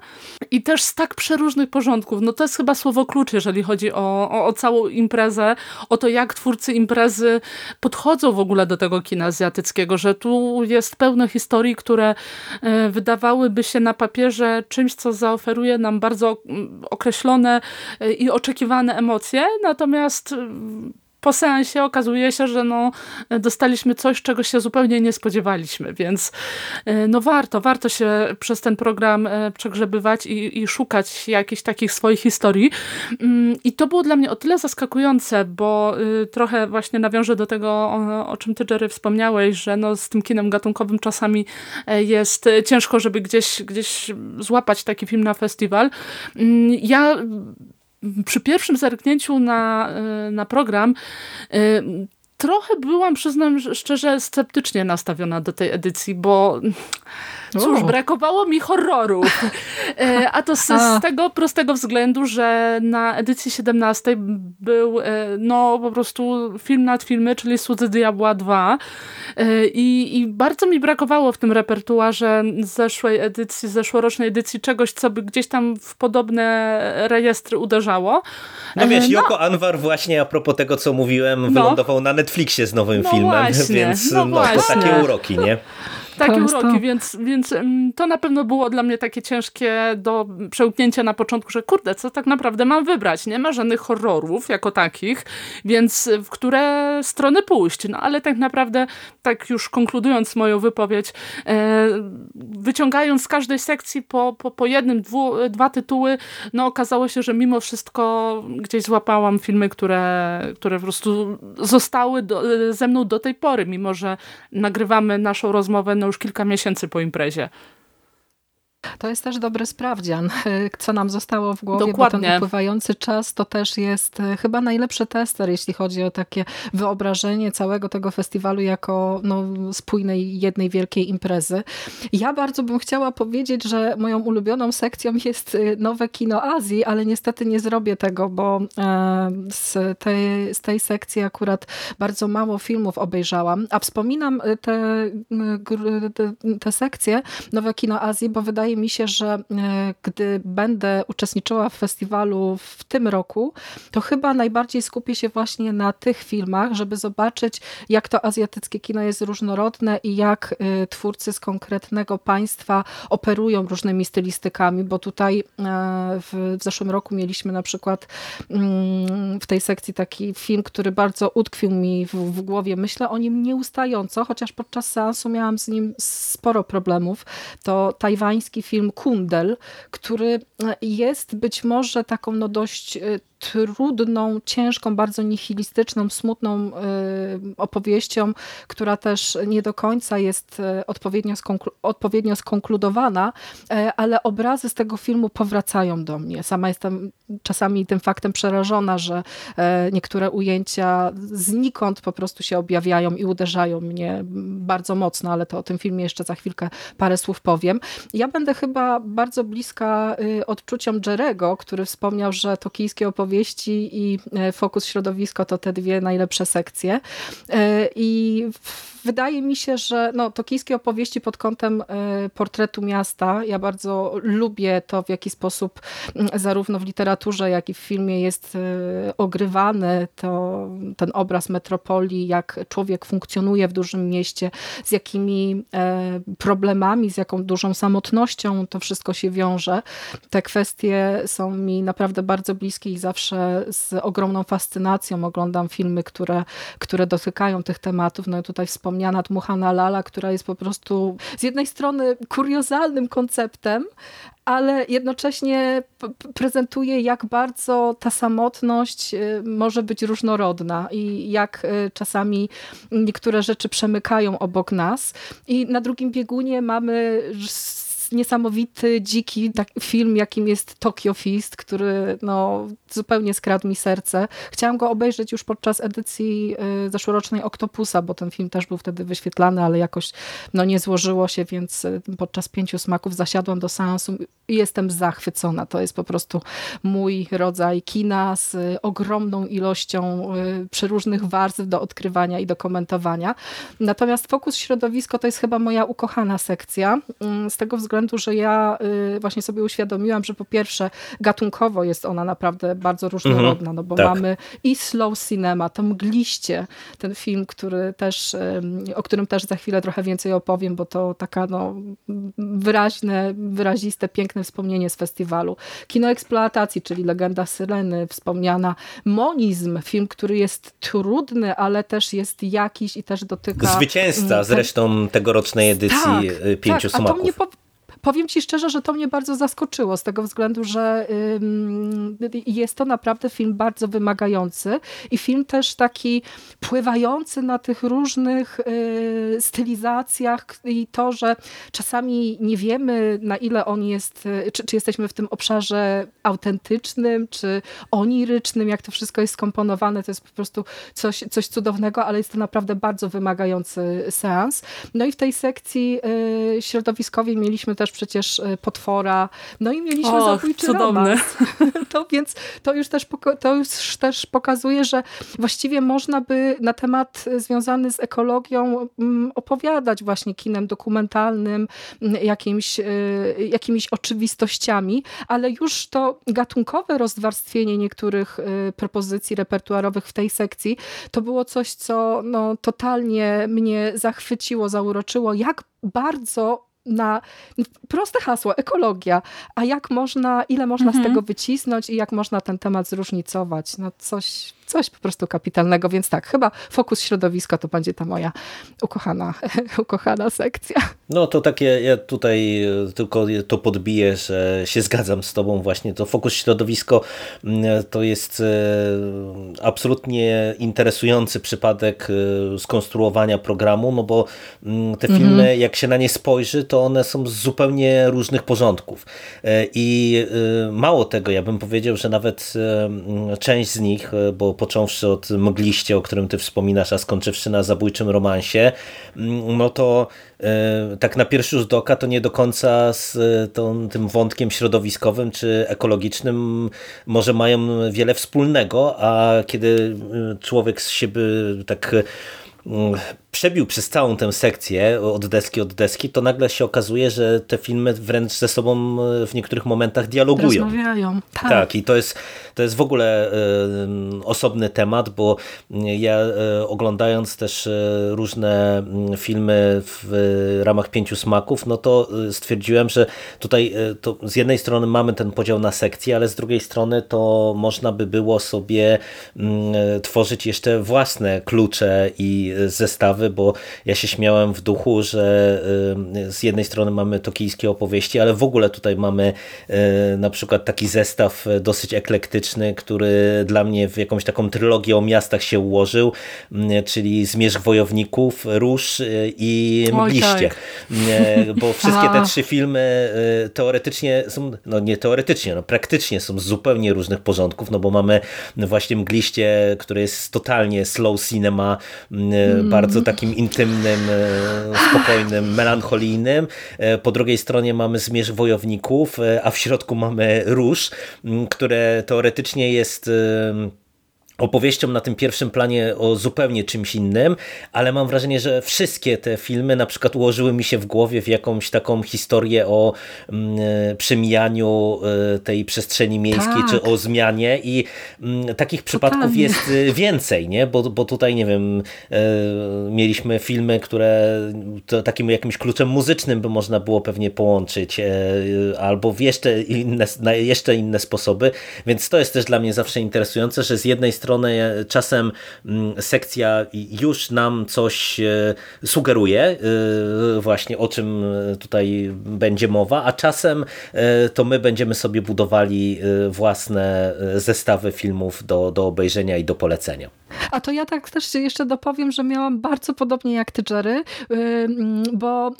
i też z tak przeróżnych porządków. No to jest chyba słowo klucz, jeżeli chodzi o, o, o całą imprezę, o to jak twórcy imprezy podchodzą w ogóle do tego kina azjatyckiego, że tu jest pełno historii, które e, wydawałyby się na papierze czymś, co zaoferuje nam bardzo mm, określone e, i oczekiwane emocje, natomiast po seansie okazuje się, że no, dostaliśmy coś, czego się zupełnie nie spodziewaliśmy, więc e, no warto, warto się przez ten program e, przegrzebywać i, i szukać jakichś takich swoich historii. Mm, I to było dla mnie o tyle zaskakujące, bo y, trochę właśnie nawiążę do tego, o, czym ty, Jerry, wspomniałeś, że no, z tym kinem gatunkowym czasami e, jest ciężko, żeby gdzieś, gdzieś złapać taki film na festiwal. Mm, ja przy pierwszym zerknięciu na, e, na program e, trochę byłam, przyznam szczerze, sceptycznie nastawiona do tej edycji, bo Cóż, brakowało mi horrorów. E, a to z, z, tego prostego względu, że na edycji 17 był e, no po prostu film nad filmy, czyli Słudzy Diabła 2 e, I, i bardzo mi brakowało w tym repertuarze zeszłej edycji, zeszłorocznej edycji czegoś, co by gdzieś tam w podobne rejestry uderzało. No wiesz, no. Joko Anwar właśnie a propos tego, co mówiłem, no. wylądował na Netflixie z nowym no filmem, właśnie, więc no, no to takie uroki, nie? Takie uroki, więc, więc mm, to na pewno było dla mnie takie ciężkie do przełknięcia na początku, że kurde, co tak naprawdę mam wybrać? Nie ma żadnych horrorów jako takich, więc w które strony pójść? No ale tak naprawdę, tak już konkludując moją wypowiedź, e, wyciągając z każdej sekcji po, po, po jednym, dwu, dwa tytuły, no okazało się, że mimo wszystko gdzieś złapałam filmy, które, które po prostu zostały do, ze mną do tej pory, mimo że nagrywamy naszą rozmowę no już kilka miesięcy po imprezie. To jest też dobry sprawdzian, co nam zostało w głowie, Dokładnie. bo ten upływający czas to też jest e, chyba najlepszy tester, jeśli chodzi o takie wyobrażenie całego tego festiwalu jako no, spójnej jednej wielkiej imprezy. Ja bardzo bym chciała powiedzieć, że moją ulubioną sekcją jest e, nowe kino Azji, ale niestety nie zrobię tego, bo e, z tej, z tej sekcji akurat bardzo mało filmów obejrzałam, a wspominam te, te, te sekcje Nowe Kino Azji, bo wydaje wydaje mi się, że e, gdy będę uczestniczyła w festiwalu w tym roku, to chyba najbardziej skupię się właśnie na tych filmach, żeby zobaczyć, jak to azjatyckie kino jest różnorodne i jak e, twórcy z konkretnego państwa operują różnymi stylistykami, bo tutaj e, w, zeszłym roku mieliśmy na przykład mm, w tej sekcji taki film, który bardzo utkwił mi w, w głowie. Myślę o nim nieustająco, chociaż podczas seansu miałam z nim sporo problemów. To tajwański film Kundel, który jest być może taką no dość y, trudną, ciężką, bardzo nihilistyczną, smutną y, opowieścią, która też nie do końca jest y, odpowiednio, skonklu odpowiednio skonkludowana, ale obrazy z tego filmu powracają do mnie. Sama jestem czasami tym faktem przerażona, że niektóre ujęcia znikąd po prostu się objawiają i uderzają mnie bardzo mocno, ale to o tym filmie jeszcze za chwilkę parę słów powiem. Ja będę chyba bardzo bliska y, odczuciom Jerego, który wspomniał, że tokijskie opowieści i e, fokus środowisko to te dwie najlepsze sekcje. E, I wydaje mi się, że no, tokijskie opowieści pod kątem e, portretu miasta, ja bardzo lubię to, w jaki sposób zarówno w literaturze, jak i w filmie jest ogrywany to, ten obraz metropolii, jak człowiek funkcjonuje w dużym mieście, z jakimi problemami, z jaką dużą samotnością to wszystko się wiąże. Te kwestie są mi naprawdę bardzo bliskie i zawsze z ogromną fascynacją oglądam filmy, które, które dotykają tych tematów. No i tutaj wspomniana Dmuchana Lala, która jest po prostu z jednej strony kuriozalnym konceptem, ale jednocześnie prezentuje, jak bardzo ta samotność y, może być różnorodna i jak y, czasami niektóre rzeczy przemykają obok nas. I na drugim biegunie mamy niesamowity, dziki film, jakim jest Tokyo Fist, który no, zupełnie skradł mi serce. Chciałam go obejrzeć już podczas edycji y, zeszłorocznej Octopusa, bo ten film też był wtedy wyświetlany, ale jakoś no, nie złożyło się, więc y, podczas pięciu smaków zasiadłam do seansu i jestem zachwycona. To jest po prostu mój rodzaj kina z ogromną ilością y, przeróżnych warstw do odkrywania i do komentowania. Natomiast Fokus Środowisko to jest chyba moja ukochana sekcja, mm, z tego względu, względu, że ja y, właśnie sobie uświadomiłam, że po pierwsze gatunkowo jest ona naprawdę bardzo różnorodna, mhm, no bo tak. mamy i slow cinema, to mgliście, ten film, który też, o którym też za chwilę trochę więcej opowiem, bo to taka no, wyraźne, wyraziste, piękne wspomnienie z festiwalu. Kino eksploatacji, czyli Legenda Syreny, wspomniana. Monizm, film, który jest trudny, ale też jest jakiś i też dotyka... Zwycięzca ten... zresztą tegorocznej edycji tak, y, Pięciu tak, Smaków. Powiem ci szczerze, że to mnie bardzo zaskoczyło z tego względu, że jest to naprawdę film bardzo wymagający i film też taki pływający na tych różnych y, stylizacjach i to, że czasami nie wiemy na ile on jest, y, czy, czy jesteśmy w tym obszarze autentycznym, czy onirycznym, jak to wszystko jest skomponowane, to jest po prostu coś, coś cudownego, ale jest to naprawdę bardzo wymagający seans. No i w tej sekcji y, środowiskowej mieliśmy też przecież e, potwora, no i mieliśmy Och, zabójczy cudowne. To więc to już, też, to już też pokazuje, że właściwie można by na temat związany z ekologią mm, opowiadać właśnie kinem dokumentalnym, mm, jakimś, e, jakimiś oczywistościami, ale już to gatunkowe rozwarstwienie niektórych e, propozycji repertuarowych w tej sekcji, to było coś, co no, totalnie mnie zachwyciło, zauroczyło, jak bardzo na proste hasło, ekologia, a jak można, ile można mhm. z tego wycisnąć i jak można ten temat zróżnicować. No coś, coś po prostu kapitalnego, więc tak, chyba fokus środowiska to będzie ta moja ukochana, ukochana sekcja. No to takie, ja tutaj e, tylko to podbiję, że się zgadzam z tobą właśnie, to fokus środowisko mm, to jest e, absolutnie interesujący przypadek e, skonstruowania programu, no bo mm, te filmy, mhm. jak się na nie spojrzy, to one są z zupełnie różnych porządków i mało tego, ja bym powiedział, że nawet część z nich, bo począwszy od Mgliście, o którym ty wspominasz, a skończywszy na zabójczym romansie, mm, no to e, tak na pierwszy rzut oka to nie do końca z e, tą, tym wątkiem środowiskowym czy ekologicznym może mają wiele wspólnego, a kiedy e, człowiek z siebie tak mm, przebił przez całą tę sekcję od deski od deski, to nagle się okazuje, że te filmy wręcz ze sobą e, w niektórych momentach dialogują. Rozmawiają. Tak. tak, i to jest, to jest w ogóle y, osobny temat, bo ja y, oglądając też y, różne filmy w ramach pięciu smaków, no to stwierdziłem, że tutaj to z jednej strony mamy ten podział na sekcje, ale z drugiej strony to można by było sobie tworzyć jeszcze własne klucze i zestawy bo ja się śmiałem w duchu, że y, z jednej strony mamy tokijskie opowieści, ale w ogóle tutaj mamy y, na przykład taki zestaw dosyć eklektyczny, który dla mnie w jakąś taką trylogię o miastach się ułożył, y, czyli Zmierzch Wojowników, Róż i Mgliście. Tak. Bo wszystkie te trzy filmy teoretycznie są, no nie teoretycznie, no praktycznie są z zupełnie różnych porządków, no bo mamy właśnie Mgliście, które jest totalnie slow cinema, mm. bardzo tak takim intymnym, spokojnym, melancholijnym. Po drugiej stronie mamy Zmierzch Wojowników, a w środku mamy Róż, które teoretycznie jest opowieścią na tym pierwszym planie o zupełnie czymś innym, ale mam wrażenie, że wszystkie te filmy na przykład ułożyły mi się w głowie w jakąś taką historię o mm, przemijaniu e, tej przestrzeni miejskiej, tak. czy o zmianie i mm, takich przypadków jest e, więcej, nie? Bo, bo tutaj, nie wiem, mieliśmy filmy, które takim jakimś kluczem muzycznym by można było pewnie połączyć, albo w jeszcze inne, na jeszcze inne sposoby, więc to jest też dla mnie zawsze interesujące, że z jednej strony strony czasem mm, sekcja już nam coś e, sugeruje, e, właśnie o czym tutaj będzie mowa, a czasem e, to my będziemy sobie budowali własne zestawy filmów do, do obejrzenia i do polecenia. A to ja tak też jeszcze dopowiem, że miałam bardzo podobnie jak ty, Jerry, bo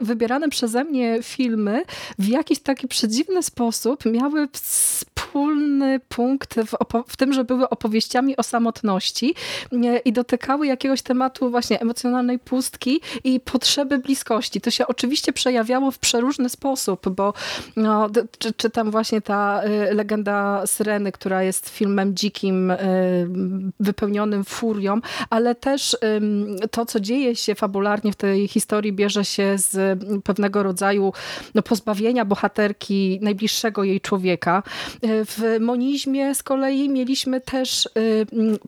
wybierane przeze mnie filmy w jakiś taki przedziwny sposób miały wspólny punkt w, w tym, że były opowieściami o samotności i dotykały jakiegoś tematu właśnie emocjonalnej pustki i potrzeby bliskości. To się oczywiście przejawiało w przeróżny sposób, bo no, czy, czytam właśnie ta y, legenda Syreny, która jest filmem dzikim, wypełnionym furią, ale też to, co dzieje się fabularnie w tej historii, bierze się z pewnego rodzaju no, pozbawienia bohaterki najbliższego jej człowieka. Y, w monizmie z kolei mieliśmy też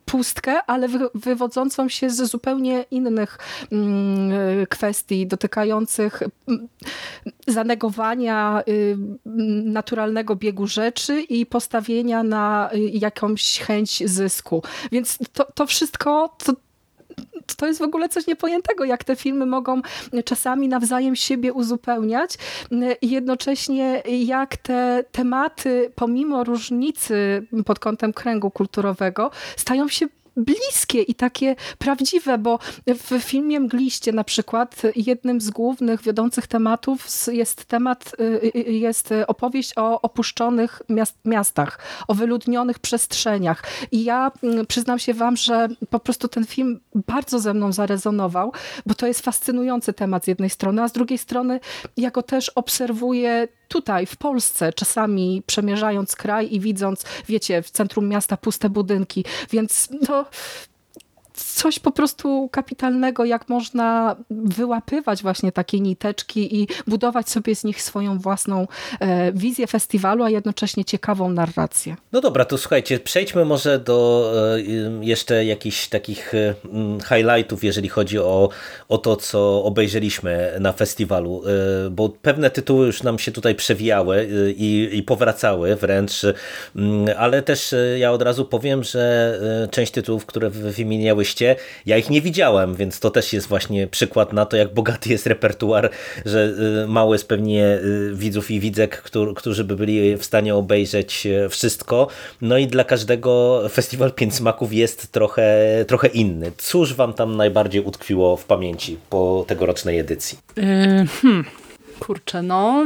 pustkę, ale wywodzącą się z zupełnie innych kwestii dotykających zanegowania naturalnego biegu rzeczy i postawienia na jakąś chęć zysku. Więc to, to wszystko, to, to jest w ogóle coś niepojętego, jak te filmy mogą czasami nawzajem siebie uzupełniać. I jednocześnie jak te tematy, pomimo różnicy pod kątem kręgu kulturowego, stają się bliskie i takie prawdziwe, bo w filmie Mgliście na przykład jednym z głównych, wiodących tematów jest temat, y, y, jest opowieść o opuszczonych miastach, o wyludnionych przestrzeniach. I ja mm, przyznam się wam, że po prostu ten film bardzo ze mną zarezonował, bo to jest fascynujący temat z jednej strony, a z drugiej strony ja go też obserwuję tutaj w Polsce, czasami przemierzając kraj i widząc, wiecie, w centrum miasta puste budynki, więc to coś po prostu kapitalnego, jak można wyłapywać właśnie takie niteczki i budować sobie z nich swoją własną e, wizję festiwalu, a jednocześnie ciekawą narrację. No dobra, to słuchajcie, przejdźmy może do e, jeszcze jakichś takich e, highlightów, jeżeli chodzi o, o to, co obejrzeliśmy na festiwalu, bo pewne tytuły już nam się tutaj przewijały i, i powracały wręcz, ale też ja od razu powiem, że część tytułów, które wymieniały ja ich nie widziałem, więc to też jest właśnie przykład na to, jak bogaty jest repertuar, że y, mało jest pewnie y, widzów i widzek, którzy by byli w stanie obejrzeć y, wszystko. No i dla każdego Festiwal Pięć Smaków jest trochę, trochę inny. Cóż wam tam najbardziej utkwiło w pamięci po tegorocznej edycji? Yy, hmm. Kurczę, no...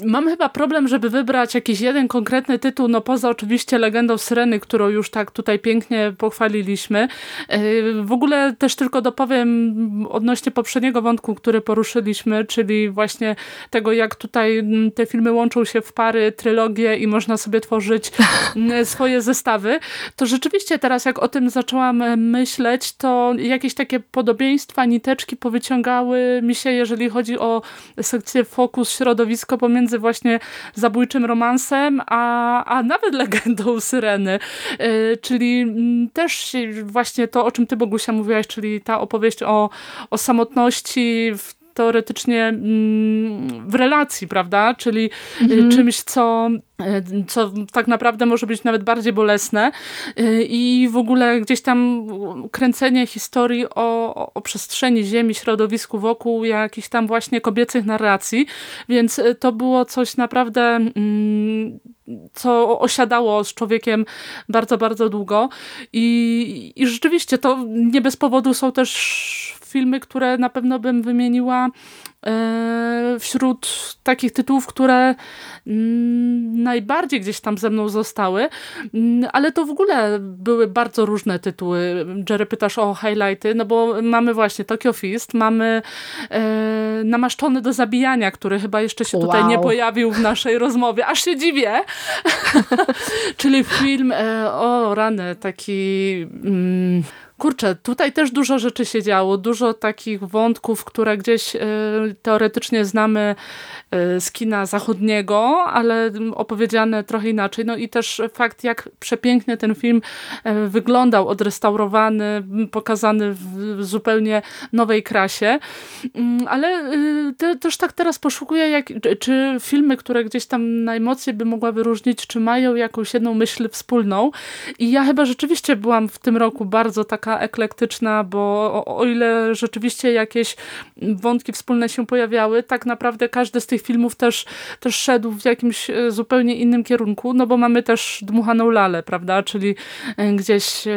Yy, Mam chyba problem, żeby wybrać jakiś jeden konkretny tytuł, no poza oczywiście Legendą Syreny, którą już tak tutaj pięknie pochwaliliśmy. E, w ogóle też tylko dopowiem odnośnie poprzedniego wątku, który poruszyliśmy, czyli właśnie tego, jak tutaj te filmy łączą się w pary, trylogie i można sobie tworzyć swoje zestawy. To rzeczywiście teraz, jak o tym zaczęłam myśleć, to jakieś takie podobieństwa, niteczki powyciągały mi się, jeżeli chodzi o sekcję fokus, środowisko pomiędzy pomiędzy właśnie zabójczym romansem, a, a nawet legendą Syreny. Y, czyli mm, też właśnie to, o czym ty Bogusia mówiłaś, czyli ta opowieść o, o samotności w teoretycznie mm, w relacji, prawda? Czyli y, mhm. czymś, co, co tak naprawdę może być nawet bardziej bolesne y, i w ogóle gdzieś tam kręcenie historii o, o przestrzeni ziemi, środowisku wokół jakichś tam właśnie kobiecych narracji, więc to było coś naprawdę mm, co osiadało z człowiekiem bardzo, bardzo długo. I, i rzeczywiście to nie bez powodu są też filmy, które na pewno bym wymieniła wśród takich tytułów, które mm, najbardziej gdzieś tam ze mną zostały, mm, ale to w ogóle były bardzo różne tytuły. Jerry, pytasz o highlighty, no bo mamy właśnie Tokyo Fist, mamy e, Namaszczony do zabijania, który chyba jeszcze się tutaj wow. nie pojawił w naszej rozmowie, aż się dziwię. Czyli film, e, o rany, taki... Mm, kurczę, tutaj też dużo rzeczy się działo, dużo takich wątków, które gdzieś y, teoretycznie znamy y, z kina zachodniego, ale opowiedziane trochę inaczej. No i też fakt, jak przepięknie ten film y, wyglądał, odrestaurowany, pokazany w zupełnie nowej krasie. Mm, ale te, też tak teraz poszukuję, jak, czy filmy, które gdzieś tam najmocniej by mogła wyróżnić, czy mają jakąś jedną myśl wspólną. I ja chyba rzeczywiście byłam w tym roku bardzo taka taka eklektyczna, bo o, o, ile rzeczywiście jakieś wątki wspólne się pojawiały, tak naprawdę każdy z tych filmów też, też szedł w jakimś e, zupełnie innym kierunku, no bo mamy też dmuchaną lalę, prawda, czyli e, gdzieś e,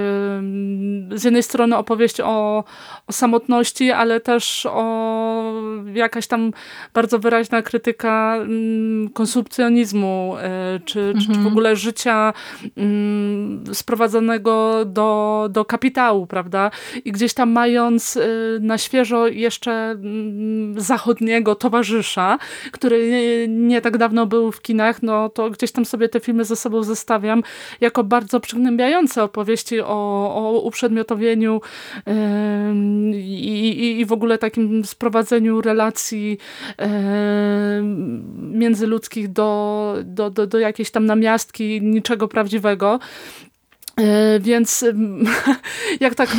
z jednej strony opowieść o, o samotności, ale też o jakaś tam bardzo wyraźna krytyka mm, konsumpcjonizmu, czy, mhm. czy, w mhm. ogóle życia mm, sprowadzonego do, do kapitału, prawda? I gdzieś tam mając y, na świeżo jeszcze mm, zachodniego towarzysza, który nie tak dawno był w kinach, no to gdzieś tam sobie te filmy ze sobą zestawiam jako bardzo przygnębiające opowieści o, o uprzedmiotowieniu i, i w ogóle takim sprowadzeniu relacji międzyludzkich do, do, do, do jakiejś tam namiastki, niczego prawdziwego. E, więc jak tak,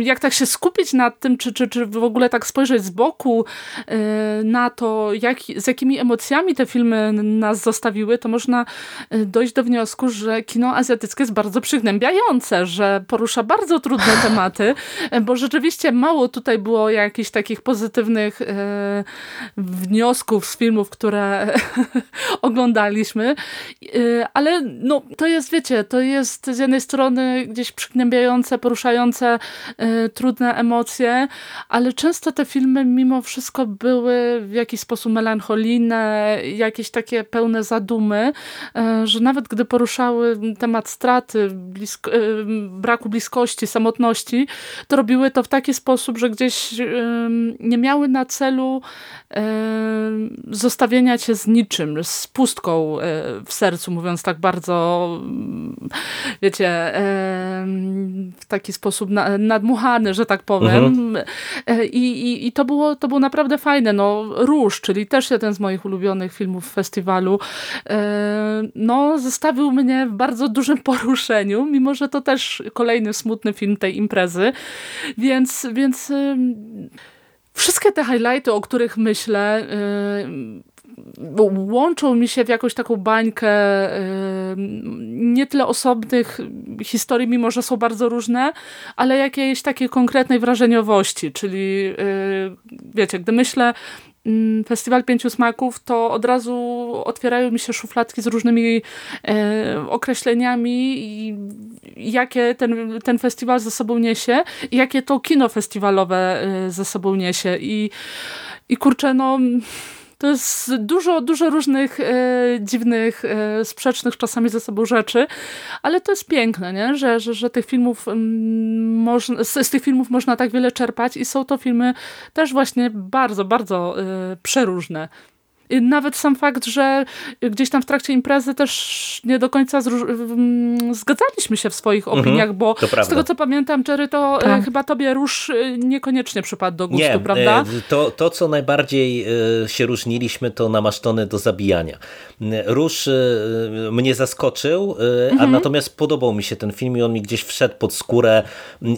jak tak się skupić nad tym, czy, czy, czy w ogóle tak spojrzeć z boku e, na to, jak, z jakimi emocjami te filmy nas zostawiły, to można e, dojść do wniosku, że kino azjatyckie jest bardzo przygnębiające, że porusza bardzo trudne tematy, bo rzeczywiście mało tutaj było jakichś takich pozytywnych wniosków z filmów, które oglądaliśmy, ale no, to jest, wiecie, to jest z jednej strony gdzieś przygnębiające, poruszające y, trudne emocje, ale często te filmy mimo wszystko były w jakiś sposób melancholijne, jakieś takie pełne zadumy, y, że nawet gdy poruszały temat straty, blisko, y, braku bliskości, samotności, to robiły to w taki sposób, że gdzieś nie miały na celu zostawienia cię z niczym, z pustką w sercu, mówiąc tak bardzo, wiecie, w taki sposób nadmuchany, że tak powiem. Mhm. E, I, i, I to było, to było naprawdę fajne. No, Róż, czyli też jeden z moich ulubionych filmów festiwalu, e, no, zostawił mnie w bardzo dużym poruszeniu, mimo że to też kolejny smutny film tej imprezy. Więc, więc wszystkie te highlighty, o których myślę, łączą mi się w jakąś taką bańkę nie tyle osobnych historii, mimo że są bardzo różne, ale jakiejś takiej konkretnej wrażeniowości, czyli y, wiecie, gdy myślę mm, Festiwal Pięciu Smaków, to od razu otwierają mi się szufladki z różnymi e, określeniami, i jakie ten, ten festiwal ze sobą niesie i jakie to kino festiwalowe e, ze sobą niesie. I, i kurczę, no to jest dużo, dużo różnych e, dziwnych, e, sprzecznych czasami ze sobą rzeczy, ale to jest piękne, nie? Że, że, że tych filmów mm, można, z, z, tych filmów można tak wiele czerpać i są to filmy też właśnie bardzo, bardzo e, przeróżne nawet sam fakt, że gdzieś tam w trakcie imprezy też nie do końca zgadzaliśmy się w swoich mhm, opiniach, bo z tego co pamiętam, Jerry, to e, tak. chyba tobie róż e, niekoniecznie przypadł do gustu, nie, prawda? E, to, to, co najbardziej się różniliśmy, to namaszczone do zabijania. Róż mnie zaskoczył, mhm. a natomiast podobał mi się ten film i on mi gdzieś wszedł pod skórę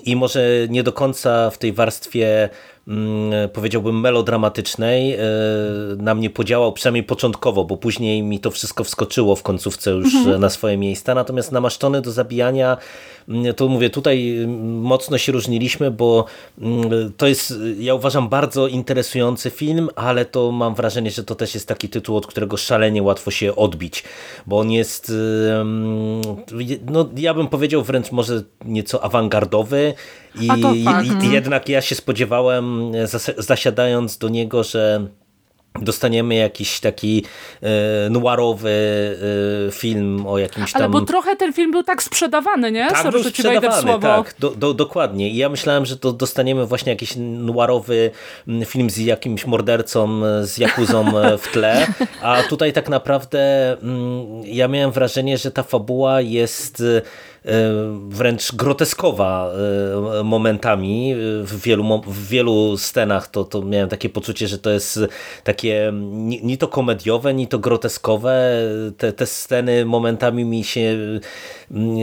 i może nie do końca w tej warstwie Mm, powiedziałbym melodramatycznej e, na mnie podziałał, przynajmniej początkowo, bo później mi to wszystko wskoczyło w końcówce już mhm. na swoje miejsca, natomiast namaszczony do zabijania mm, to mówię, tutaj mm, mocno się różniliśmy, bo to jest, ja uważam, bardzo interesujący film, ale to mam wrażenie, że to też jest taki tytuł, od którego szalenie łatwo się odbić, bo on jest, no ja bym powiedział wręcz może nieco awangardowy i, i, i jednak ja się spodziewałem zasiadając do niego, że dostaniemy jakiś taki e, noirowy e, film o jakimś tam... Ale bo trochę ten film był tak sprzedawany, nie? Tak, Sorry, był słowo. tak, do, do, dokładnie. I ja myślałem, że to dostaniemy właśnie jakiś noirowy film z jakimś mordercą, z jakuzą w tle, a tutaj tak naprawdę ja miałem wrażenie, że ta fabuła jest wręcz groteskowa e, momentami w wielu, w wielu scenach to, to miałem takie poczucie, że to jest takie ni, ni to komediowe, ni to groteskowe te, te sceny momentami mi się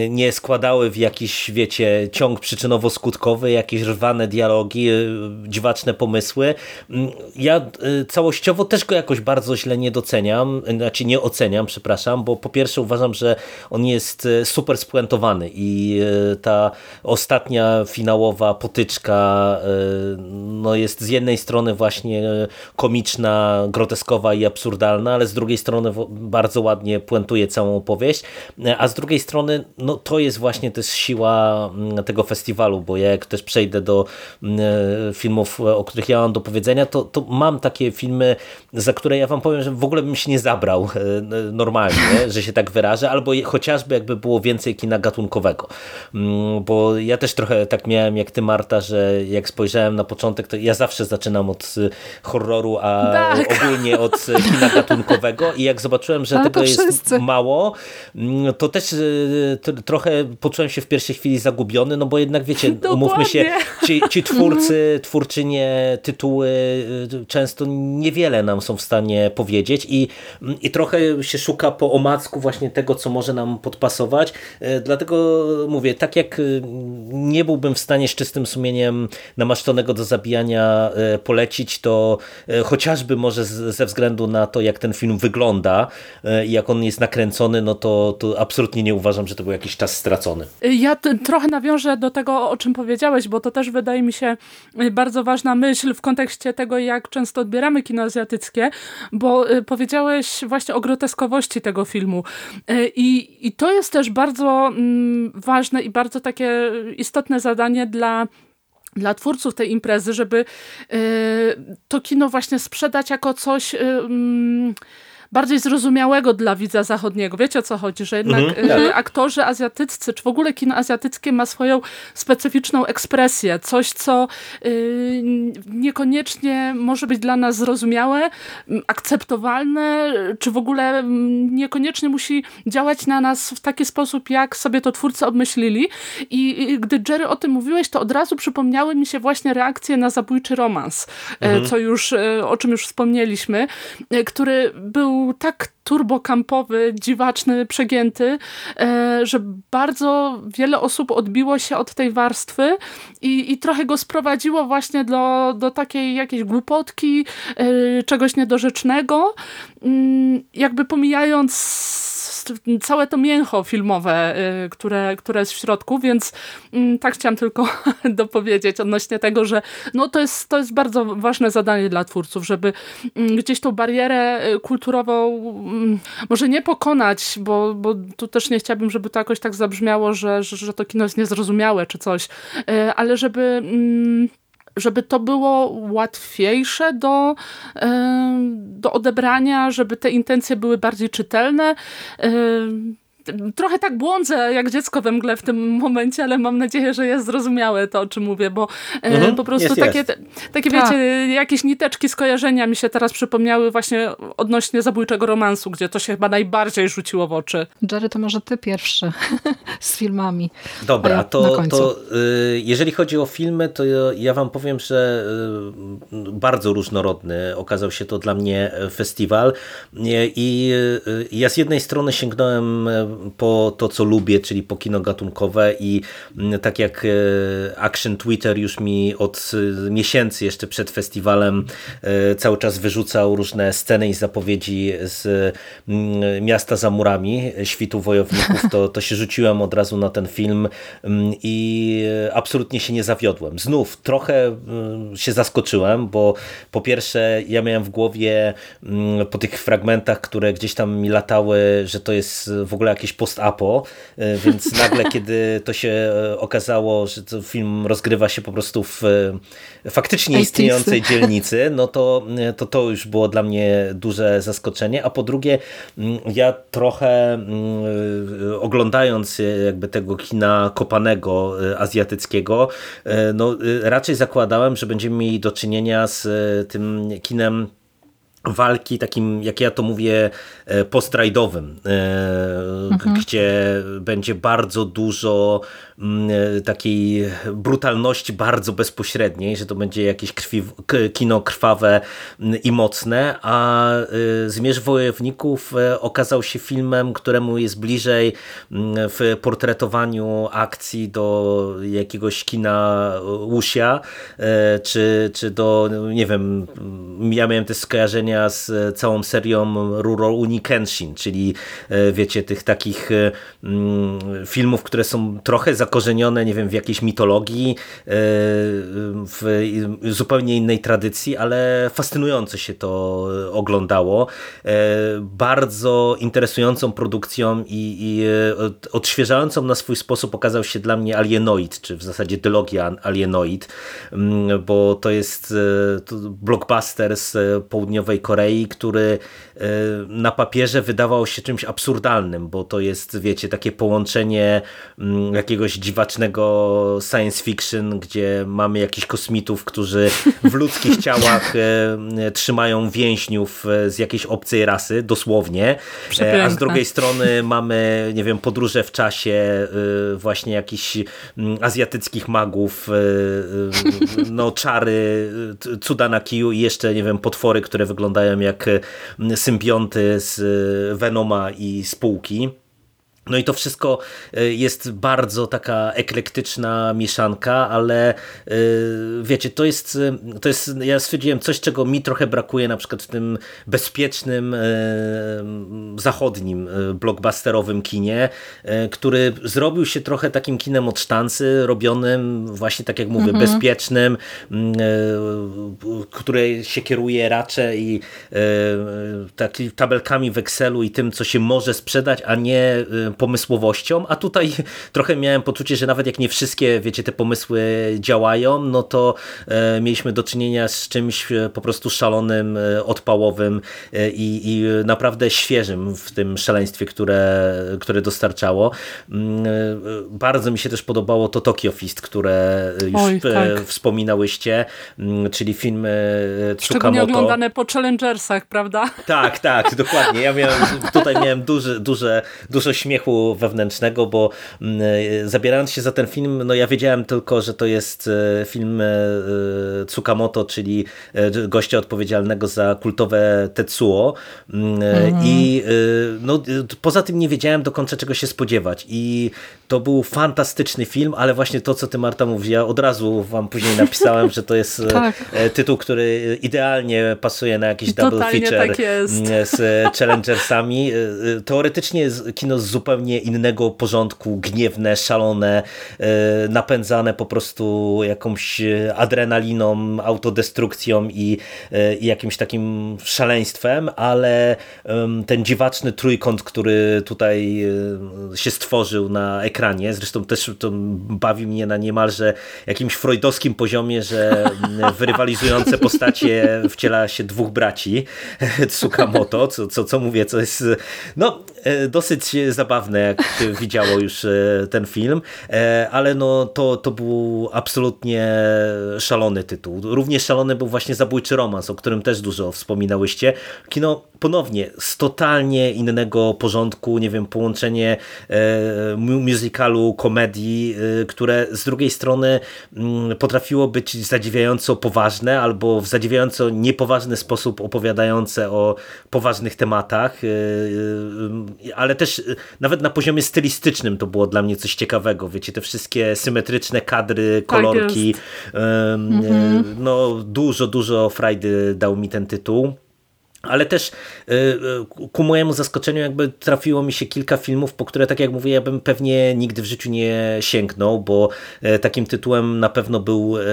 nie składały w jakiś, wiecie, ciąg przyczynowo-skutkowy, jakieś rwane dialogi, e, dziwaczne pomysły. Ja całościowo też go jakoś bardzo źle nie doceniam, znaczy nie oceniam, przepraszam, bo po pierwsze uważam, że on jest super spuentowany i e, ta ostatnia finałowa potyczka e, no jest z jednej strony właśnie komiczna, groteskowa i absurdalna, ale z drugiej strony bardzo ładnie puentuje całą opowieść, e, a z drugiej strony no to jest właśnie też siła mm, tego festiwalu, bo jak też przejdę do mm, filmów, o których ja mam do powiedzenia, to, to mam takie filmy, za które ja wam powiem, że w ogóle bym się nie zabrał normalnie, że się tak wyrażę, albo chociażby jakby było więcej kina gatunkowego gatunkowego. Mm, bo ja też trochę tak miałem jak ty Marta, że jak spojrzałem na początek, to ja zawsze zaczynam od y, horroru, a tak. ogólnie od y, kina gatunkowego i jak zobaczyłem, że tego jest mało, mm, to też y, trochę poczułem się w pierwszej chwili zagubiony, no bo jednak wiecie, umówmy się, ci, ci twórcy, twórczynie, tytuły często niewiele nam są w stanie powiedzieć i, i trochę się szuka po omacku właśnie tego, co może nam podpasować, dlatego mówię, tak jak y, nie byłbym w stanie z czystym sumieniem namaszczonego do zabijania e, polecić, to e, chociażby może ze względu na to, jak ten film wygląda i jak on jest nakręcony, no to, to absolutnie nie uważam, że to był jakiś czas stracony. Ja trochę nawiążę do tego, o czym powiedziałeś, bo to też wydaje mi się bardzo ważna myśl w kontekście tego, jak często odbieramy kino azjatyckie, bo powiedziałeś właśnie o groteskowości tego filmu. I, i to jest też bardzo mm, ważne i bardzo takie istotne zadanie dla dla twórców tej imprezy, żeby y, to kino właśnie sprzedać jako coś mm, bardziej zrozumiałego dla widza zachodniego. Wiecie o co chodzi? Że jednak mhm, tak. aktorzy azjatyccy, czy w ogóle kino azjatyckie ma swoją specyficzną ekspresję. Coś, co y, niekoniecznie może być dla nas zrozumiałe, akceptowalne, czy w ogóle niekoniecznie musi działać na nas w taki sposób, jak sobie to twórcy obmyślili. I, i gdy Jerry o tym mówiłeś, to od razu przypomniały mi się właśnie reakcje na zabójczy romans, e, mhm. co już, o czym już wspomnieliśmy, który był tak turbokampowy, dziwaczny, przegięty, e, że bardzo wiele osób odbiło się od tej warstwy i, i trochę go sprowadziło właśnie do, do takiej jakiejś głupotki, e, czegoś niedorzecznego, mm, jakby pomijając całe to mięcho filmowe, y, które, które jest w środku, więc mm, tak chciałam tylko dopowiedzieć odnośnie tego, że no to, jest, to jest bardzo ważne zadanie dla twórców, żeby mm, gdzieś tą barierę y, kulturową mm, może nie pokonać, bo, bo tu też nie chciałabym, żeby to jakoś tak zabrzmiało, że, że, że to kino jest niezrozumiałe czy coś, y, ale żeby żeby to było łatwiejsze do, do odebrania, żeby te intencje były bardziej czytelne trochę tak błądzę jak dziecko we mgle w tym momencie, ale mam nadzieję, że jest zrozumiałe to, o czym mówię, bo e, mhm, po prostu jest, takie, jest. takie wiecie, jakieś niteczki skojarzenia mi się teraz przypomniały właśnie odnośnie zabójczego romansu, gdzie to się chyba najbardziej rzuciło w oczy. Jerry, to może ty pierwszy z filmami. Dobra, to, to y, jeżeli chodzi o filmy, to ja wam powiem, że y, bardzo różnorodny okazał się to dla mnie festiwal i y, ja z jednej strony sięgnąłem po to, co lubię, czyli po kino gatunkowe i mm, tak jak e, Action Twitter już mi od e, miesięcy jeszcze przed festiwalem e, cały czas wyrzucał różne sceny i zapowiedzi z mm, Miasta za murami, Świtu Wojowników, to, to się rzuciłem od razu na ten film mm, i absolutnie się nie zawiodłem. Znów trochę się zaskoczyłem, bo po pierwsze ja miałem w głowie po tych fragmentach, które gdzieś tam mi latały, że to jest w ogóle jakieś jakieś post-apo, więc nagle kiedy to się okazało, że film rozgrywa się po prostu w faktycznie istniejącej dzielnicy, no to, to to już było dla mnie duże zaskoczenie, a po drugie ja trochę oglądając jakby tego kina kopanego azjatyckiego, no raczej zakładałem, że będziemy mieli do czynienia z tym kinem walki takim, jak ja to mówię, e, postrajdowym, e, mhm. gdzie będzie bardzo dużo mm, e, takiej brutalności bardzo bezpośredniej, że to będzie jakieś krwi, kino krwawe mm, i mocne, a Zmierz Wojowników okazał się filmem, któremu jest bliżej mm, w portretowaniu akcji do jakiegoś kina Łusia, czy, czy do, nie wiem, ja miałem też skojarzenia z e, całą serią Rural Uni Kenshin, czyli e, wiecie, tych takich e, mm, filmów, które są trochę zakorzenione, nie wiem, w jakiejś mitologii, w zupełnie innej tradycji, ale fascynująco się to oglądało. Bardzo interesującą produkcją i, i odświeżającą na swój sposób okazał się dla mnie Alienoid, czy w zasadzie dylogia Alienoid, mm, bo to jest blockbuster z południowej Korei, który e, na papierze wydawał się czymś absurdalnym, bo to jest, wiecie, takie połączenie mm, jakiegoś dziwacznego science fiction, gdzie mamy jakichś kosmitów, którzy w ludzkich ciałach e, trzymają więźniów e, z jakiejś obcej rasy, dosłownie, Przepiękne. a z drugiej strony mamy, nie wiem, podróże w czasie właśnie jakichś mm, azjatyckich magów, no czary, cuda na kiju i jeszcze, nie wiem, potwory, które wyglądają wyglądają jak e, symbionty z e, Venoma i spółki. No i to wszystko e, jest bardzo taka eklektyczna mieszanka, ale e, wiecie, to jest, e, to jest, ja stwierdziłem coś, czego mi trochę brakuje na przykład w tym bezpiecznym zachodnim blockbusterowym kinie, który zrobił się trochę takim kinem od sztancy, robionym właśnie tak jak mówię, mhm. bezpiecznym, które się kieruje raczej takimi tabelkami w Excelu i tym, co się może sprzedać, a nie pomysłowością, a tutaj trochę miałem poczucie, że nawet jak nie wszystkie, wiecie, te pomysły działają, no to e, mieliśmy do czynienia z czymś e, po prostu szalonym, e, odpałowym i, i naprawdę świeżym w tym szaleństwie, które, które dostarczało. Mm, bardzo mi się też podobało to Tokyo Fist, które już Oj, tak. wspominałyście, mm, czyli film Tsukamoto. Szczególnie oglądane po Challengersach, prawda? Tak, tak, dokładnie. Ja miałem, tutaj miałem duży, duże, dużo śmiechu śmiechu wewnętrznego, bo mm, e, zabierając się za ten film, no ja wiedziałem tylko, że to jest e, film e, Tsukamoto, czyli gościa odpowiedzialnego za kultowe Tetsuo mm, mhm. i no, poza tym nie wiedziałem do końca czego się spodziewać i to był fantastyczny film, ale właśnie to, co ty Marta mówi, ja od razu wam później napisałem, że to jest tak. tytuł, który idealnie pasuje na jakiś double Totalnie feature tak z Challengersami. Teoretycznie jest kino zupełnie zupełnie innego porządku, gniewne, szalone, e, napędzane po prostu jakąś adrenaliną, autodestrukcją i, e, i jakimś takim szaleństwem, ale ten dziwaczny trójkąt, który tutaj e, się stworzył na ekranie, zresztą też to bawi mnie na niemalże jakimś freudowskim poziomie, że wyrywalizujące postacie wciela się dwóch braci Tsukamoto, co, co, co mówię, co jest no, dosyć zabawne zabawne, jak widziało już e, ten film, e, ale no to, to był absolutnie szalony tytuł. Również szalony był właśnie Zabójczy Romans, o którym też dużo wspominałyście. Kino ponownie z totalnie innego porządku, nie wiem, połączenie e, musicalu, komedii, które z drugiej strony mm, potrafiło być zadziwiająco poważne albo w zadziwiająco niepoważny sposób opowiadające o poważnych tematach, ale też nawet nawet na poziomie stylistycznym to było dla mnie coś ciekawego. Wiecie, te wszystkie symetryczne kadry, tak kolorki. Tak no, dużo, dużo frajdy dał mi ten tytuł. Ale też y, y, ku mojemu zaskoczeniu jakby trafiło mi się kilka filmów, po które tak jak mówię, ja bym pewnie nigdy w życiu nie sięgnął, bo e, takim tytułem na pewno był e, e,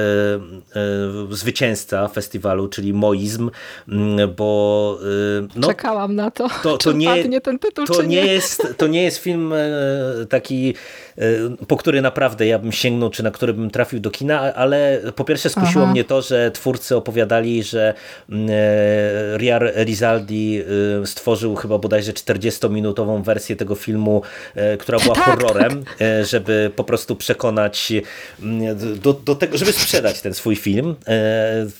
zwycięzca festiwalu, czyli Moizm, mm, bo no, czekałam na to, to, to nie, ten tytuł, to nie, nie. Jest, to nie jest film taki po który naprawdę ja bym sięgnął, czy na który bym trafił do kina, ale po pierwsze skusiło Aha. mnie to, że twórcy opowiadali, że mm, Riar Rizaldi y, stworzył chyba bodajże 40-minutową wersję tego filmu, y, która była tak, horrorem, tak. Y, żeby po prostu przekonać do, do tego, żeby sprzedać ten swój film,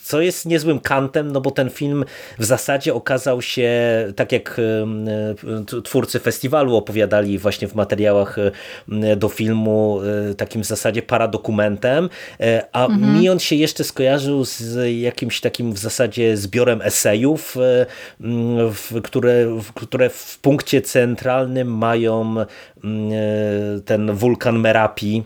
co jest niezłym kantem, no bo ten film w zasadzie okazał się, tak jak twórcy festiwalu opowiadali właśnie w materiałach do filmu, takim w zasadzie paradokumentem, a mhm. mi on się jeszcze skojarzył z jakimś takim w zasadzie zbiorem esejów, w, które, które w punkcie centralnym mają mm, e, ten wulkan Merapi,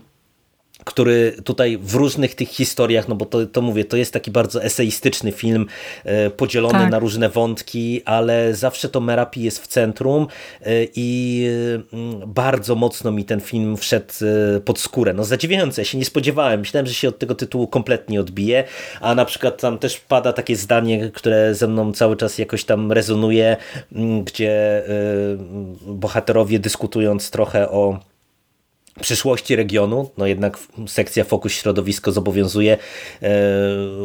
który tutaj w różnych tych historiach, no bo to, to mówię, to jest taki bardzo eseistyczny film, e, podzielony tak. na różne wątki, ale zawsze to Merapi jest w centrum e, i mm, bardzo mocno mi ten film wszedł e, pod skórę. No zadziwiające, ja się nie spodziewałem. Myślałem, że się od tego tytułu kompletnie odbije, a na przykład tam też pada takie zdanie, które ze mną cały czas jakoś tam rezonuje, mm, gdzie bohaterowie dyskutując trochę o przyszłości regionu, no jednak sekcja Fokus Środowisko zobowiązuje, e,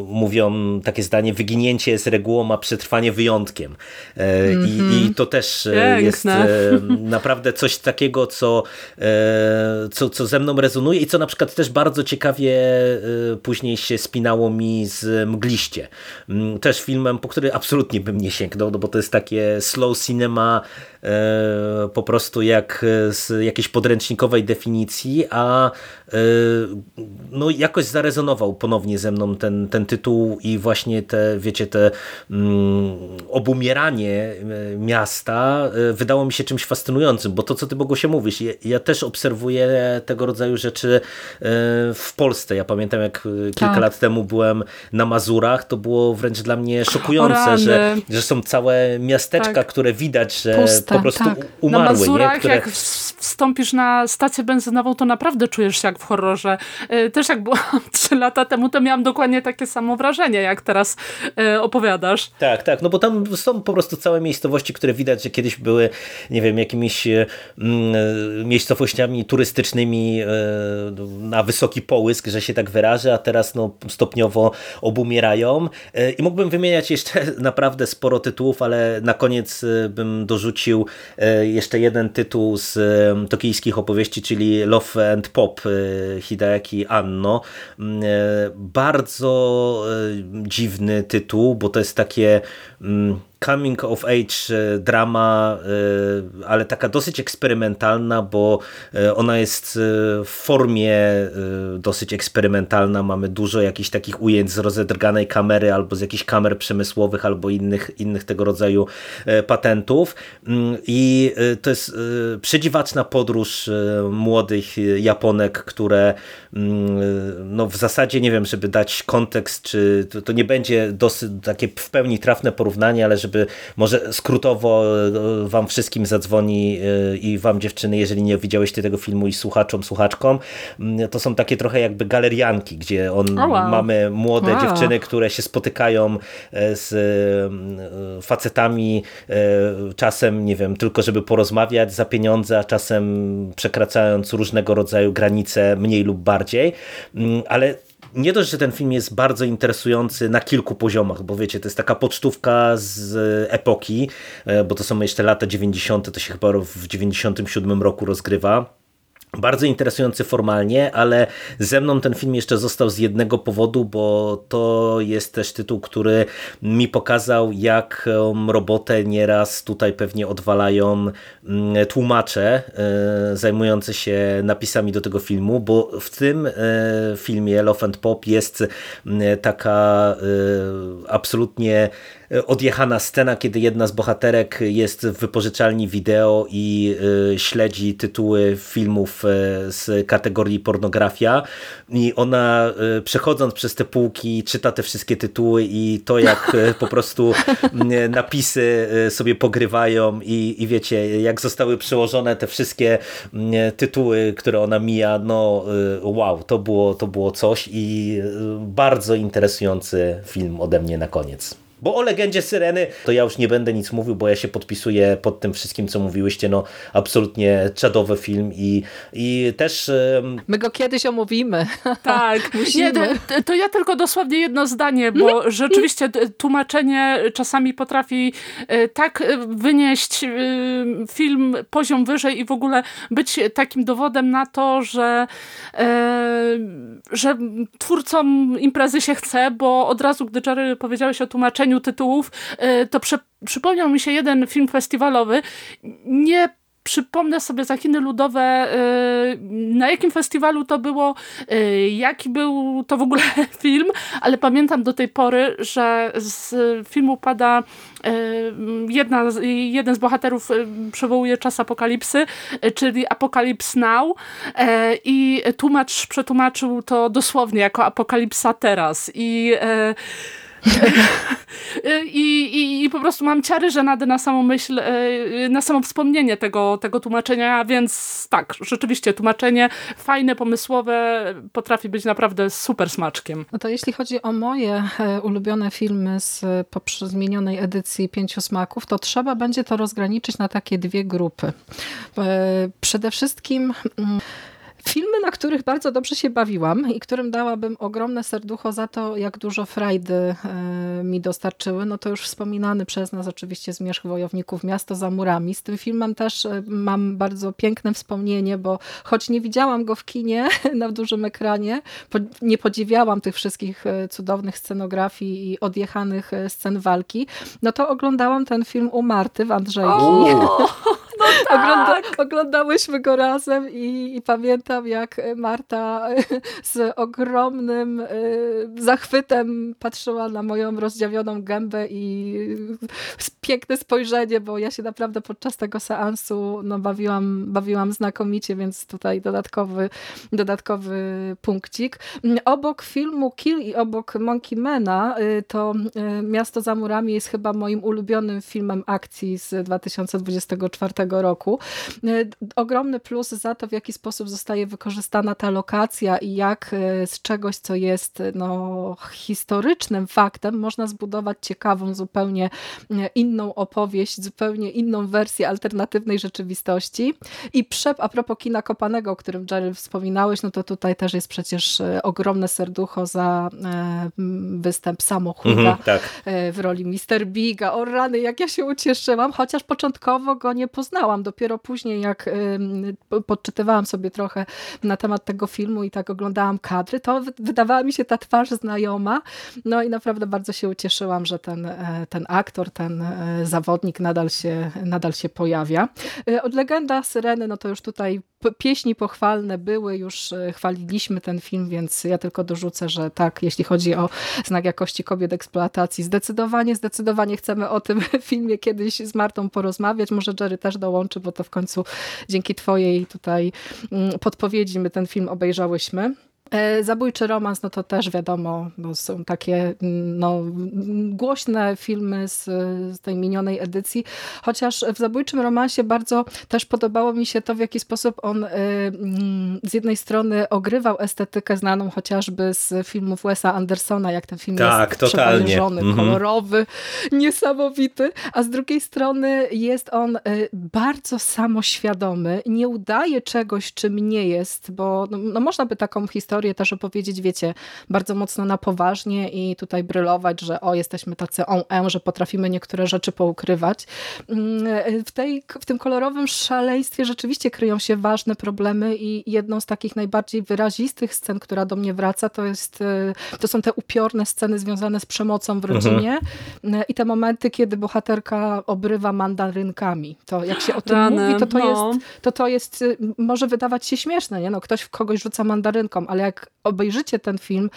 mówią takie zdanie, wyginięcie jest regułą, a przetrwanie wyjątkiem. E, mm -hmm. i, mhm. I, to też e, Piękne. jest e, naprawdę coś takiego, co, e, co, co ze mną rezonuje i co na przykład też bardzo ciekawie e, później się spinało mi z Mgliście. Mm, też filmem, po który absolutnie bym nie sięgnął, no bo to jest takie slow cinema, po prostu jak z jakiejś podręcznikowej definicji, a e, no jakoś zarezonował ponownie ze mną ten, ten tytuł i właśnie te, wiecie, te mm, obumieranie e, miasta wydało mi się czymś fascynującym, bo to, co ty Bogu się mówisz, ja, ja też obserwuję tego rodzaju rzeczy w Polsce. Ja pamiętam, jak kilka tak. lat temu byłem na Mazurach, to było wręcz dla mnie szokujące, że, że są całe miasteczka, tak. które widać, że Puste po prostu tak. umarły. Na Mazurach, nie? Które... jak wstąpisz na stację benzynową, to naprawdę czujesz się jak w horrorze. E, też jak byłam trzy lata temu, to miałam dokładnie takie samo wrażenie, jak teraz e, opowiadasz. Tak, tak, no bo tam są po prostu całe miejscowości, które widać, że kiedyś były, nie wiem, jakimiś mm, miejscowościami turystycznymi na wysoki połysk, że się tak wyrażę, a teraz no, stopniowo obumierają. I mógłbym wymieniać jeszcze naprawdę sporo tytułów, ale na koniec bym dorzucił E, jeszcze jeden tytuł z e, tokijskich opowieści, czyli Love and Pop e, Hideaki Anno. Mm, bardzo dziwny tytuł, bo to jest takie mm, coming of age e, drama, e, ale taka dosyć eksperymentalna, bo e, ona jest w formie dosyć eksperymentalna. Mamy dużo jakichś takich ujęć z rozedrganej kamery albo z jakichś kamer przemysłowych albo innych, innych tego rodzaju patentów. Mm, I to jest przedziwaczna podróż młodych Japonek, które mm, no w zasadzie, nie wiem, żeby dać kontekst, czy to, to nie będzie dosyć takie w pełni trafne porównanie, ale żeby żeby może skrótowo e, wam wszystkim zadzwoni e, i wam dziewczyny, jeżeli nie widziałyście tego filmu i słuchaczom, słuchaczkom, mm, to są takie trochę jakby galerianki, gdzie on, oh wow. mamy młode wow. dziewczyny, które się spotykają e, z facetami czasem, nie wiem, tylko żeby porozmawiać za pieniądze, a czasem przekraczając różnego rodzaju granice mniej lub bardziej, mm, ale nie dość, że ten film jest bardzo interesujący na kilku poziomach, bo wiecie, to jest taka pocztówka z epoki, e, bo to są jeszcze lata 90., to się chyba w 97 roku rozgrywa bardzo interesujący formalnie, ale ze mną ten film jeszcze został z jednego powodu, bo to jest też tytuł, który mi pokazał, jak robotę nieraz tutaj pewnie odwalają mm, tłumacze e, zajmujące się napisami do tego filmu, bo w tym e, filmie Love and Pop jest mm, taka e, absolutnie odjechana scena, kiedy jedna z bohaterek jest w wypożyczalni wideo i śledzi tytuły filmów z kategorii pornografia i ona przechodząc przez te półki czyta te wszystkie tytuły i to jak po prostu napisy sobie pogrywają i, i wiecie, jak zostały przyłożone te wszystkie tytuły, które ona mija, no wow, to było, to było coś i bardzo interesujący film ode mnie na koniec. Bo o legendzie Syreny to ja już nie będę nic mówił, bo ja się podpisuję pod tym wszystkim, co mówiłyście. No absolutnie czadowy film i, i też... My go kiedyś omówimy. Tak. Musimy. Nie, to ja tylko dosłownie jedno zdanie, bo mhm. rzeczywiście tłumaczenie czasami potrafi e, tak e, wynieść e, film poziom wyżej i w ogóle być takim dowodem na to, że, że twórcom imprezy się chce, bo od razu, gdy Jerry powiedziałeś o tłumaczeniu tytułów, e, to przy, przypomniał mi się jeden film festiwalowy. Nie przypomnę sobie za Chiny Ludowe, e, na jakim festiwalu to było, e, jaki był to w ogóle film, ale pamiętam do tej pory, że z filmu pada jedna, jeden z bohaterów przywołuje czas apokalipsy, czyli Apocalypse Now i tłumacz przetłumaczył to dosłownie jako apokalipsa teraz i I, i, I po prostu mam ciary żenady na samą myśl, e, na samo wspomnienie tego, tego tłumaczenia, więc tak, rzeczywiście tłumaczenie fajne, pomysłowe, potrafi być naprawdę super smaczkiem. No to jeśli chodzi o moje e, ulubione filmy z zmienionej edycji Pięciu Smaków, to trzeba będzie to rozgraniczyć na takie dwie grupy. E, przede wszystkim mm, Filmy, na których bardzo dobrze się bawiłam i którym dałabym ogromne serducho za to, jak dużo frajdy e, mi dostarczyły, no to już wspominany przez nas oczywiście Zmierzch Wojowników Miasto za murami. Z tym filmem też e, mam bardzo piękne wspomnienie, bo choć nie widziałam go w kinie na dużym ekranie, nie podziwiałam tych wszystkich e, cudownych scenografii i odjechanych scen walki, no to oglądałam ten film u Marty w Andrzejki. No tak. Ogląda, oglądałyśmy go razem i, i, pamiętam jak Marta z ogromnym y, zachwytem patrzyła na moją rozdziawioną gębę i piękne spojrzenie, bo ja się naprawdę podczas tego seansu no, bawiłam, bawiłam znakomicie, więc tutaj dodatkowy, dodatkowy punkcik. Obok filmu Kill i obok Monkey Mana y, to Miasto za murami jest chyba moim ulubionym filmem akcji z 2024 roku. E, ogromny plus za to, w jaki sposób zostaje wykorzystana ta lokacja i jak e, z czegoś, co jest no, historycznym faktem, można zbudować ciekawą, zupełnie e, inną opowieść, zupełnie inną wersję alternatywnej rzeczywistości. I przep, a propos kina kopanego, o którym Jerry wspominałeś, no to tutaj też jest przecież ogromne serducho za występ samochodu mhm, tak. w roli Mr. Biga. O rany, jak ja się ucieszyłam, chociaż początkowo go nie poznałam Dopiero później, jak podczytywałam sobie trochę na temat tego filmu i tak oglądałam kadry, to wydawała mi się ta twarz znajoma. No i naprawdę bardzo się ucieszyłam, że ten, e, ten aktor, ten e, zawodnik nadal się, nadal się pojawia. E, od Legenda Syreny, no to już tutaj pieśni pochwalne były, już e, chwaliliśmy ten film, więc ja tylko dorzucę, że tak, jeśli chodzi o znak jakości kobiet eksploatacji, zdecydowanie, zdecydowanie chcemy o tym filmie kiedyś z Martą porozmawiać. Może Jerry też dołączy, bo to w końcu dzięki twojej tutaj mm, podpowiedzi my ten film obejrzałyśmy. E, zabójczy romans, no to też wiadomo, bo są takie mm, no, głośne filmy z, z, tej minionej edycji, chociaż w Zabójczym romansie bardzo też podobało mi się to, w jaki sposób on y, mm, z jednej strony ogrywał estetykę znaną chociażby z filmów Wes'a Andersona, jak ten film tak, jest totalnie. Mhm. kolorowy, niesamowity, a z drugiej strony jest on y, bardzo samoświadomy, nie udaje czegoś, czym nie jest, bo no, no można by taką historię historię też opowiedzieć, wiecie, bardzo mocno na poważnie i tutaj brylować, że o, jesteśmy tacy on en, że potrafimy niektóre rzeczy poukrywać. Mm, w, tej, w tym kolorowym szaleństwie rzeczywiście kryją się ważne problemy i jedną z takich najbardziej wyrazistych scen, która do mnie wraca, to, jest, e, to są te upiorne sceny związane z przemocą w rodzinie mhm. I te momenty, kiedy bohaterka obrywa mandarynkami. To jak się o tym Rany, mówi, to to, no. jest, to to jest, może wydawać się śmieszne, nie? No, ktoś w kogoś rzuca mandarynką, ale jak obejrzycie ten film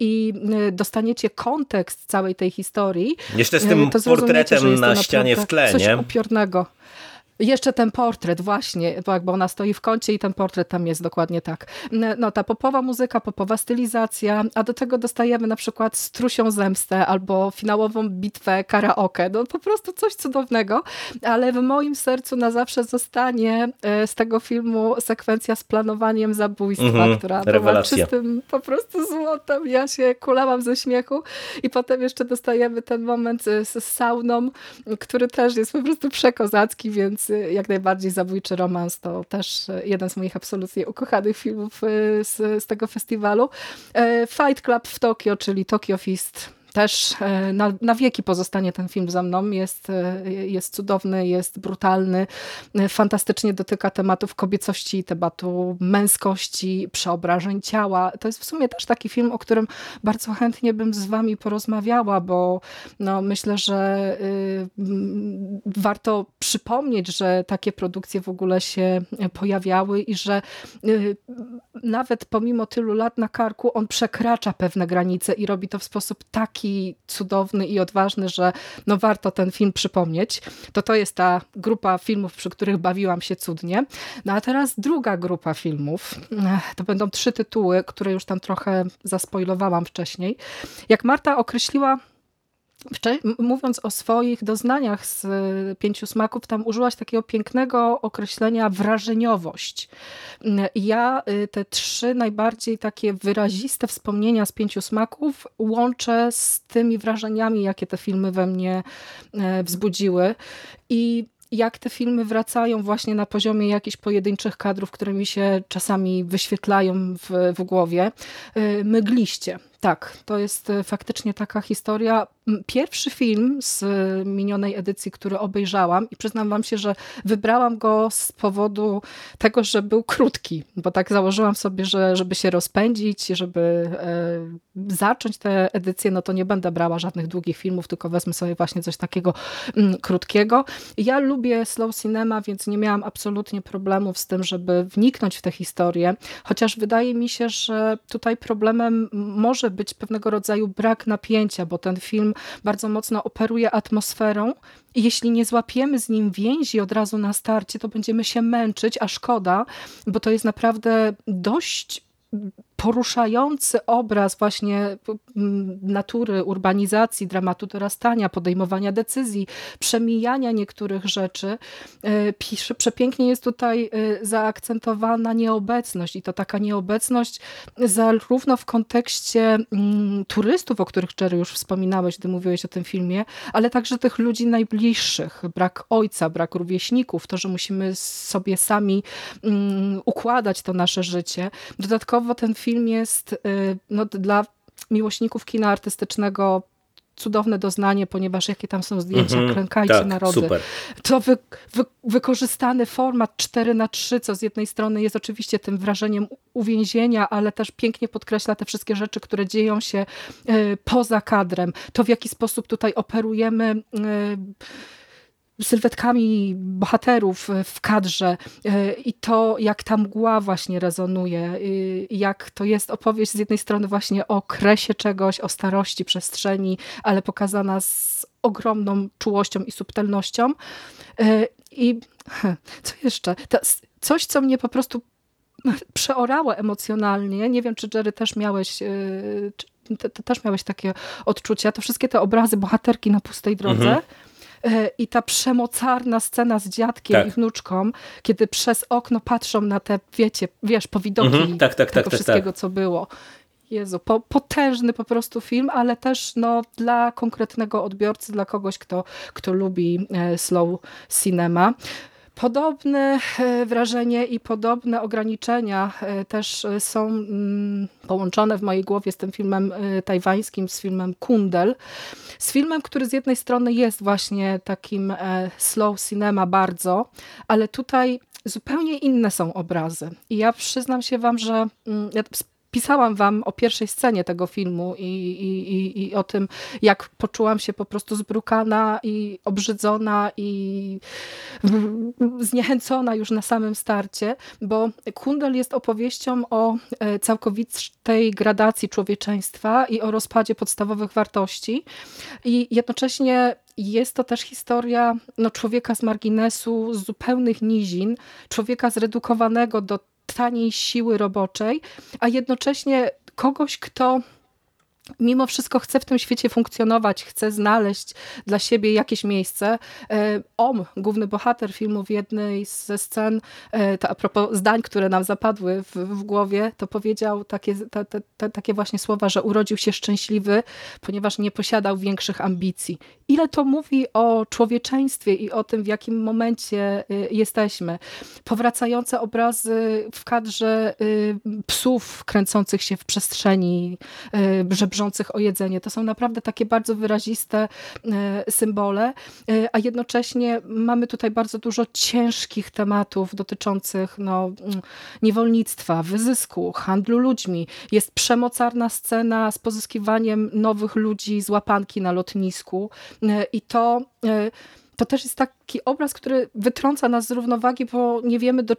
i dostaniecie kontekst całej tej historii. Jeszcze z tym portretem na ścianie w tle, coś nie? upiornego. Jeszcze ten portret, właśnie, bo jakby ona stoi w kącie i ten portret tam jest dokładnie tak. No ta popowa muzyka, popowa stylizacja, a do tego dostajemy na przykład strusią zemstę albo finałową bitwę karaoke. No po prostu coś cudownego, ale w moim sercu na zawsze zostanie e, z tego filmu sekwencja z planowaniem zabójstwa, mhm, która była czystym po prostu złotem. Ja się kulałam ze śmiechu i potem jeszcze dostajemy ten moment z sauną, który też jest po prostu przekozacki, więc jak najbardziej Zabójczy Romans to też jeden z moich absolutnie ukochanych filmów y, z, z tego festiwalu. E, Fight Club w Tokio, czyli Tokyo Fist też e, na, na wieki pozostanie ten film za mną. Jest, e, jest cudowny, jest brutalny, e, fantastycznie dotyka tematów kobiecości, tematu męskości, przeobrażeń ciała. To jest w sumie też taki film, o którym bardzo chętnie bym z wami porozmawiała, bo no, myślę, że y, warto przypomnieć, że takie produkcje w ogóle się pojawiały i że y, nawet pomimo tylu lat na karku on przekracza pewne granice i robi to w sposób taki taki cudowny i odważny, że no warto ten film przypomnieć. To to jest ta grupa filmów, przy których bawiłam się cudnie. No a teraz druga grupa filmów. To będą trzy tytuły, które już tam trochę zaspoilowałam wcześniej. Jak Marta określiła mówiąc o swoich doznaniach z e, Pięciu Smaków, tam użyłaś takiego pięknego określenia wrażeniowość. Ja e, te trzy najbardziej takie wyraziste wspomnienia z Pięciu Smaków łączę z tymi wrażeniami, jakie te filmy we mnie e, wzbudziły. I jak te filmy wracają właśnie na poziomie jakichś pojedynczych kadrów, które mi się czasami wyświetlają w, w głowie. Mygliście. Tak, to jest faktycznie taka historia pierwszy film z minionej edycji, który obejrzałam i przyznam wam się, że wybrałam go z powodu tego, że był krótki, bo tak założyłam sobie, że żeby się rozpędzić, żeby e, zacząć tę edycję, no to nie będę brała żadnych długich filmów, tylko wezmę sobie właśnie coś takiego mm, krótkiego. Ja lubię slow cinema, więc nie miałam absolutnie problemów z tym, żeby wniknąć w tę historię, chociaż wydaje mi się, że tutaj problemem może być pewnego rodzaju brak napięcia, bo ten film bardzo mocno operuje atmosferą i jeśli nie złapiemy z nim więzi od razu na starcie, to będziemy się męczyć, a szkoda, bo to jest naprawdę dość poruszający obraz właśnie natury, urbanizacji, dramatu dorastania, podejmowania decyzji, przemijania niektórych rzeczy. E, pisze, przepięknie jest tutaj e, zaakcentowana nieobecność i to taka nieobecność zarówno w kontekście turystów, o których Jerry już wspominałeś, gdy mówiłeś o tym filmie, ale także tych ludzi najbliższych. Brak ojca, brak rówieśników, to, że musimy sobie sami układać to nasze życie. Dodatkowo ten film film jest y, no, dla miłośników kina artystycznego cudowne doznanie, ponieważ jakie tam są zdjęcia, mm -hmm, klękajcie tak, narody. Super. To wy, wy, wykorzystany format 4 na 3 co z jednej strony jest oczywiście tym wrażeniem uwięzienia, ale też pięknie podkreśla te wszystkie rzeczy, które dzieją się y, poza kadrem. To w jaki sposób tutaj operujemy y, sylwetkami bohaterów w kadrze e, i to, jak ta mgła właśnie rezonuje, jak to jest opowieść z jednej strony właśnie o kresie czegoś, o starości przestrzeni, ale pokazana z ogromną czułością i subtelnością. E, I co jeszcze? Coś, co mnie po prostu przeorało emocjonalnie. Nie wiem, czy Jerry też miałeś, e, też miałeś takie odczucia. To wszystkie te obrazy bohaterki na pustej drodze. Mhm E, i ta przemocarna scena z dziadkiem tak. i wnuczką, kiedy przez okno patrzą na te, wiecie, wiesz, powidoki mhm. tak, tak, tego tak, tak, wszystkiego, co było. Jezu, po, potężny po prostu film, ale też no, dla konkretnego odbiorcy, dla kogoś, kto, kto lubi e, slow cinema. Podobne e, wrażenie i podobne ograniczenia e, też e, są mm, połączone w mojej głowie z tym filmem tajwańskim, z filmem Kundel. Z filmem, który z jednej strony jest właśnie takim slow cinema bardzo, ale tutaj zupełnie inne są obrazy. I ja przyznam się wam, że mm, ja pisałam wam o pierwszej scenie tego filmu i, i, i, i, o tym, jak poczułam się po prostu zbrukana i obrzydzona i zniechęcona już na samym starcie, bo Kundel jest opowieścią o e, całkowitej gradacji człowieczeństwa i o rozpadzie podstawowych wartości. I jednocześnie jest to też historia no, człowieka z marginesu, z zupełnych nizin, człowieka zredukowanego do taniej siły roboczej, a jednocześnie kogoś, kto mimo wszystko chce w tym świecie funkcjonować, chce znaleźć dla siebie jakieś miejsce. E, Om, główny bohater filmu w jednej ze scen, e, to a propos zdań, które nam zapadły w, w głowie, to powiedział takie, te, te, te, takie właśnie słowa, że urodził się szczęśliwy, ponieważ nie posiadał większych ambicji. Ile to mówi o człowieczeństwie i o tym, w jakim momencie e, jesteśmy. Powracające obrazy w kadrze psów kręcących się w przestrzeni, żebrzących drżących o jedzenie. To są naprawdę takie bardzo wyraziste e, symbole, e, a jednocześnie mamy tutaj bardzo dużo ciężkich tematów dotyczących no, mm, niewolnictwa, wyzysku, handlu ludźmi. Jest przemocarna scena z pozyskiwaniem nowych ludzi z łapanki na lotnisku e, i to to też jest taki obraz, który wytrąca nas z równowagi, bo nie wiemy do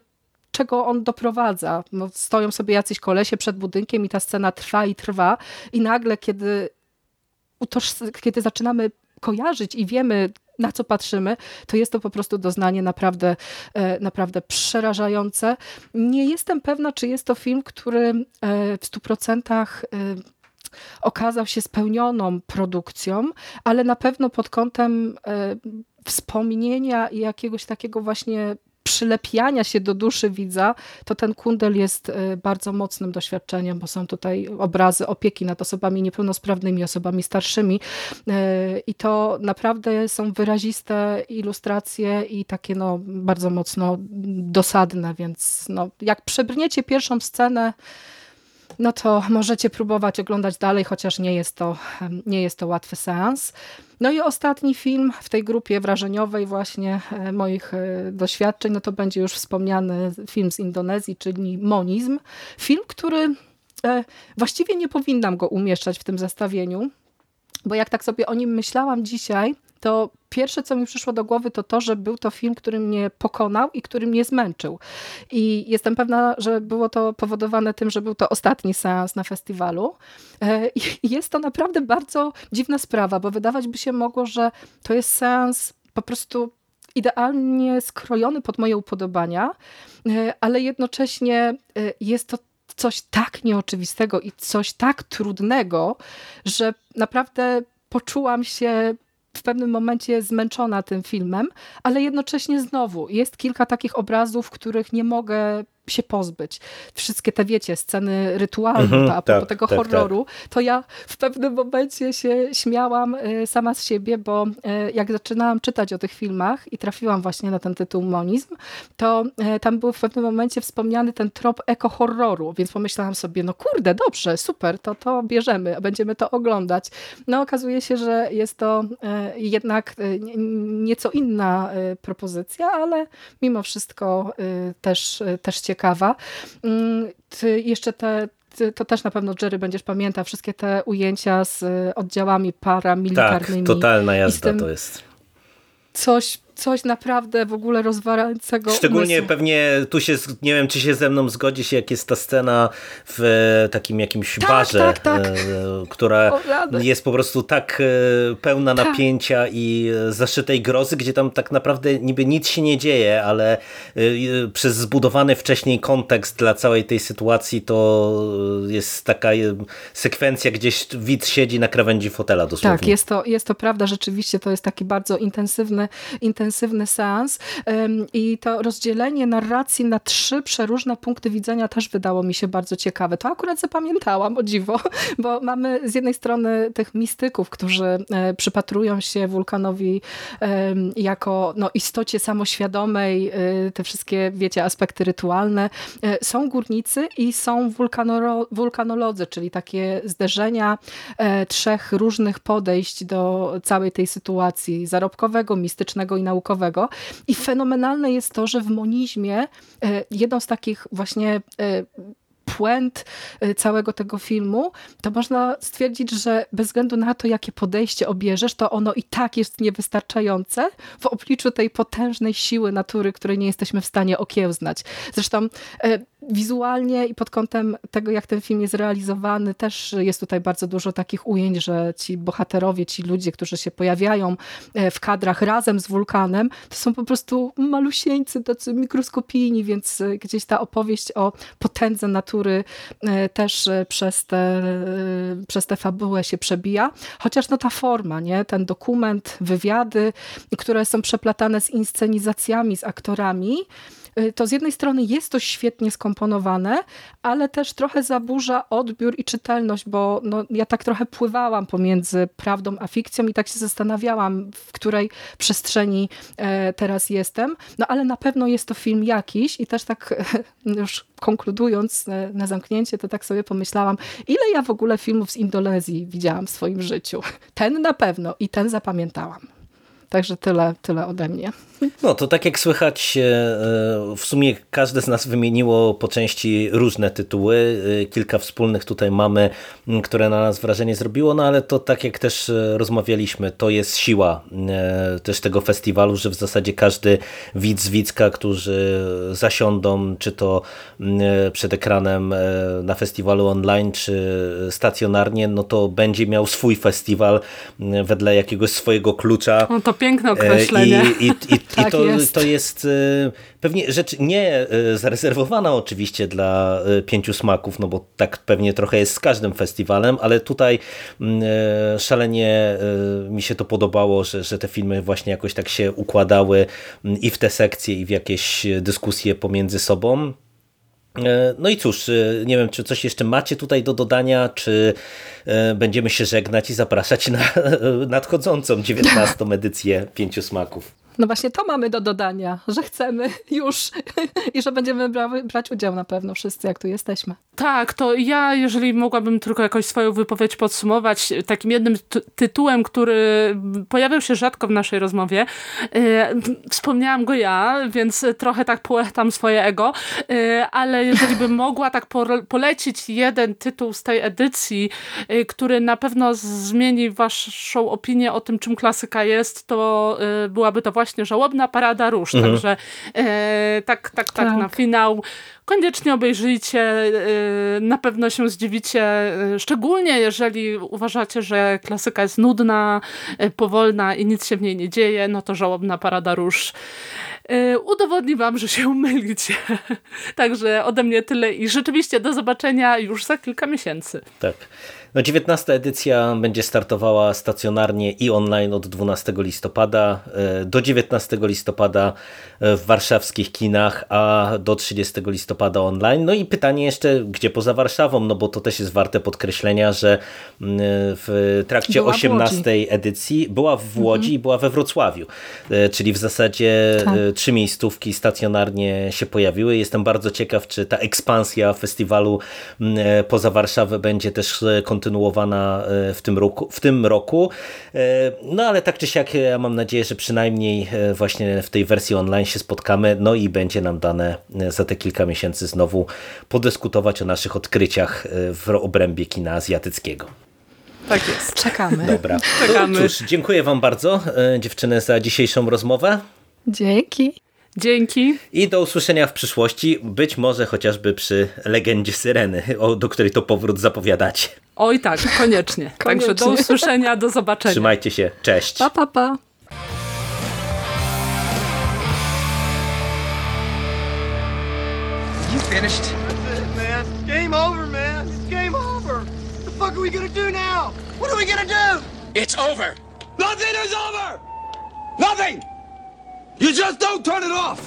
czego on doprowadza. No, stoją sobie jacyś kolesie przed budynkiem i ta scena trwa i trwa i nagle, kiedy, kiedy zaczynamy kojarzyć i wiemy, na co patrzymy, to jest to po prostu doznanie naprawdę, e, naprawdę przerażające. Nie jestem pewna, czy jest to film, który e, w stu procentach e, okazał się spełnioną produkcją, ale na pewno pod kątem wspomnienia i jakiegoś takiego właśnie przylepiania się do duszy widza, to ten kundel jest e, bardzo mocnym doświadczeniem, bo są tutaj obrazy opieki nad osobami niepełnosprawnymi, osobami starszymi e, i to naprawdę są wyraziste ilustracje i takie no, bardzo mocno dosadne, więc no, jak przebrniecie pierwszą scenę, no to możecie próbować oglądać dalej, chociaż nie jest to, nie jest to łatwy seans. No i ostatni film w tej grupie wrażeniowej właśnie e, moich e, doświadczeń, no to będzie już wspomniany film z Indonezji, czyli Monizm. Film, który e, właściwie nie powinnam go umieszczać w tym zestawieniu, bo jak tak sobie o nim myślałam dzisiaj, to pierwsze, co mi przyszło do głowy, to to, że był to film, który mnie pokonał i który mnie zmęczył. I jestem pewna, że było to powodowane tym, że był to ostatni seans na festiwalu. E, I jest to naprawdę bardzo dziwna sprawa, bo wydawać by się mogło, że to jest seans po prostu idealnie skrojony pod moje upodobania, e, ale jednocześnie e, jest to coś tak nieoczywistego i coś tak trudnego, że naprawdę poczułam się w pewnym momencie zmęczona tym filmem, ale jednocześnie znowu jest kilka takich obrazów, których nie mogę się pozbyć. Wszystkie te, wiecie, sceny rytualne, a propos tak, tego tak, horroru, tak. to ja w pewnym momencie się śmiałam y, sama z siebie, bo y, jak zaczynałam czytać o tych filmach i trafiłam właśnie na ten tytuł Monizm, to y, tam był w pewnym momencie wspomniany ten trop eko-horroru, więc pomyślałam sobie, no kurde, dobrze, super, to to bierzemy, będziemy to oglądać. No okazuje się, że jest to jednak nieco inna propozycja, ale mimo wszystko też, też ciekawe ciekawa. Mm, ty jeszcze te to też na pewno Jerry będziesz pamiętał, wszystkie te ujęcia z oddziałami paramilitarnymi. Tak, totalna jazda to jest. Coś coś naprawdę w ogóle rozwalającego Szczególnie umysłu. pewnie tu się, nie wiem czy się ze mną zgodzisz, jak jest ta scena w e, takim jakimś tak, barze, tak, tak. E, która jest po prostu tak e, pełna tak. napięcia i zaszytej grozy, gdzie tam tak naprawdę niby nic się nie dzieje, ale przez zbudowany wcześniej kontekst dla całej tej sytuacji to jest taka sekwencja, gdzieś widz siedzi na krawędzi fotela dosłownie. Tak, jest to, jest to prawda, rzeczywiście to jest taki bardzo intensywny, intensywny intensywny seans i to rozdzielenie narracji na trzy przeróżne punkty widzenia też wydało mi się bardzo ciekawe. To akurat zapamiętałam, o dziwo, bo mamy z jednej strony tych mistyków, którzy e, przypatrują się wulkanowi jako no, istocie samoświadomej, e, te wszystkie, wiecie, aspekty rytualne. E, są górnicy i są wulkanolodzy, czyli takie zderzenia trzech różnych podejść do całej tej sytuacji zarobkowego, mistycznego i naukowego naukowego. I fenomenalne jest to, że w monizmie e, jedną z takich właśnie e, puent całego tego filmu, to można stwierdzić, że bez względu na to, jakie podejście obierzesz, to ono i tak jest niewystarczające w obliczu tej potężnej siły natury, której nie jesteśmy w stanie okiełznać. Zresztą wizualnie i pod kątem tego, jak ten film jest realizowany, też jest tutaj bardzo dużo takich ujęć, że ci bohaterowie, ci ludzie, którzy się pojawiają e, w kadrach razem z wulkanem, to są po prostu malusieńcy, tacy mikroskopijni, więc e, gdzieś ta opowieść o potędze natury e, też przez tę przez te fabułę się przebija. Chociaż no ta forma, nie? ten dokument, wywiady, które są przeplatane z inscenizacjami, z aktorami, to z jednej strony jest to świetnie skomponowane, ale też trochę zaburza odbiór i czytelność, bo no, ja tak trochę pływałam pomiędzy prawdą a fikcją i tak się zastanawiałam, w której przestrzeni e, teraz jestem. No ale na pewno jest to film jakiś i też tak już konkludując e, na zamknięcie, to tak sobie pomyślałam, ile ja w ogóle filmów z Indonezji widziałam w swoim życiu. Ten na pewno i ten zapamiętałam. Także tyle, tyle ode mnie. No to tak jak słychać, e, w sumie każde z nas wymieniło po części różne tytuły. E, kilka wspólnych tutaj mamy, które na nas wrażenie zrobiło, no ale to tak jak też e, rozmawialiśmy, to jest siła też tego festiwalu, że w zasadzie każdy widz, widzka, którzy zasiądą, czy to przed ekranem na festiwalu online, czy stacjonarnie, no to będzie miał swój festiwal wedle jakiegoś swojego klucza. No to piękne określenie. I, i, i, tak i to jest. to jest e, pewnie rzecz nie e, zarezerwowana oczywiście dla e, pięciu smaków, no bo tak pewnie trochę jest z każdym festiwalem, ale tutaj mm, szalenie mi się to podobało, że, że te filmy właśnie jakoś tak się układały mm, i w te sekcje, i w jakieś dyskusje pomiędzy sobą. No i cóż, nie wiem, czy coś jeszcze macie tutaj do dodania, czy będziemy się żegnać i zapraszać na nadchodzącą 19. edycję Pięciu Smaków. No właśnie to mamy do dodania, że chcemy już i że będziemy bra brać udział na pewno wszyscy, jak tu jesteśmy. Tak, to ja, jeżeli mogłabym tylko jakoś swoją wypowiedź podsumować, takim jednym tytułem, który pojawiał się rzadko w naszej rozmowie, yy, wspomniałam go ja, więc trochę tak połechtam swoje ego, yy, ale jeżeli bym mogła tak po polecić jeden tytuł z tej edycji, yy, który na pewno zmieni waszą opinię o tym, czym klasyka jest, to byłaby to właśnie właśnie żałobna parada róż. Mhm. Także e, tak, tak, tak, tak, na finał. Koniecznie obejrzyjcie, e, na pewno się zdziwicie, e, szczególnie jeżeli uważacie, że klasyka jest nudna, e, powolna i nic się w niej nie dzieje, no to żałobna parada róż udowodni wam, że się mylicie. Także ode mnie tyle i rzeczywiście do zobaczenia już za kilka miesięcy. Tak. No 19 edycja będzie startowała stacjonarnie i online od 12 listopada e, do 19 listopada e, w warszawskich kinach, a do 30 listopada online. No i pytanie jeszcze, gdzie poza Warszawą, no bo to też jest warte podkreślenia, że mm, w trakcie była 18 w edycji była w Łodzi mhm. i była we Wrocławiu, e, czyli w zasadzie tak. trzy miejscówki stacjonarnie się pojawiły. Jestem bardzo ciekaw, czy ta ekspansja festiwalu mm, poza Warszawę będzie też kontynuowana kontynuowana e, w tym roku. W tym roku. E, no ale tak czy siak ja mam nadzieję, że przynajmniej e, właśnie w tej wersji online się spotkamy, no i będzie nam dane za te kilka miesięcy znowu podyskutować o naszych odkryciach w obrębie kina azjatyckiego. Tak jest. Czekamy. Dobra. Czekamy. No cóż, dziękuję Wam bardzo, dziewczyny, za dzisiejszą rozmowę. Dzięki. Dzięki. I do usłyszenia w przyszłości, być może chociażby przy legendzie Syreny, do której to powrót zapowiadacie. Oj tak, koniecznie. koniecznie. Także do usłyszenia, do zobaczenia. Trzymajcie się, cześć. Pa, pa, pa. You finished? That's it, man. Game over, man. It's game over. What the fuck are we gonna do now? What are we gonna do? It's over. Nothing is over! Nothing! You just don't turn it off!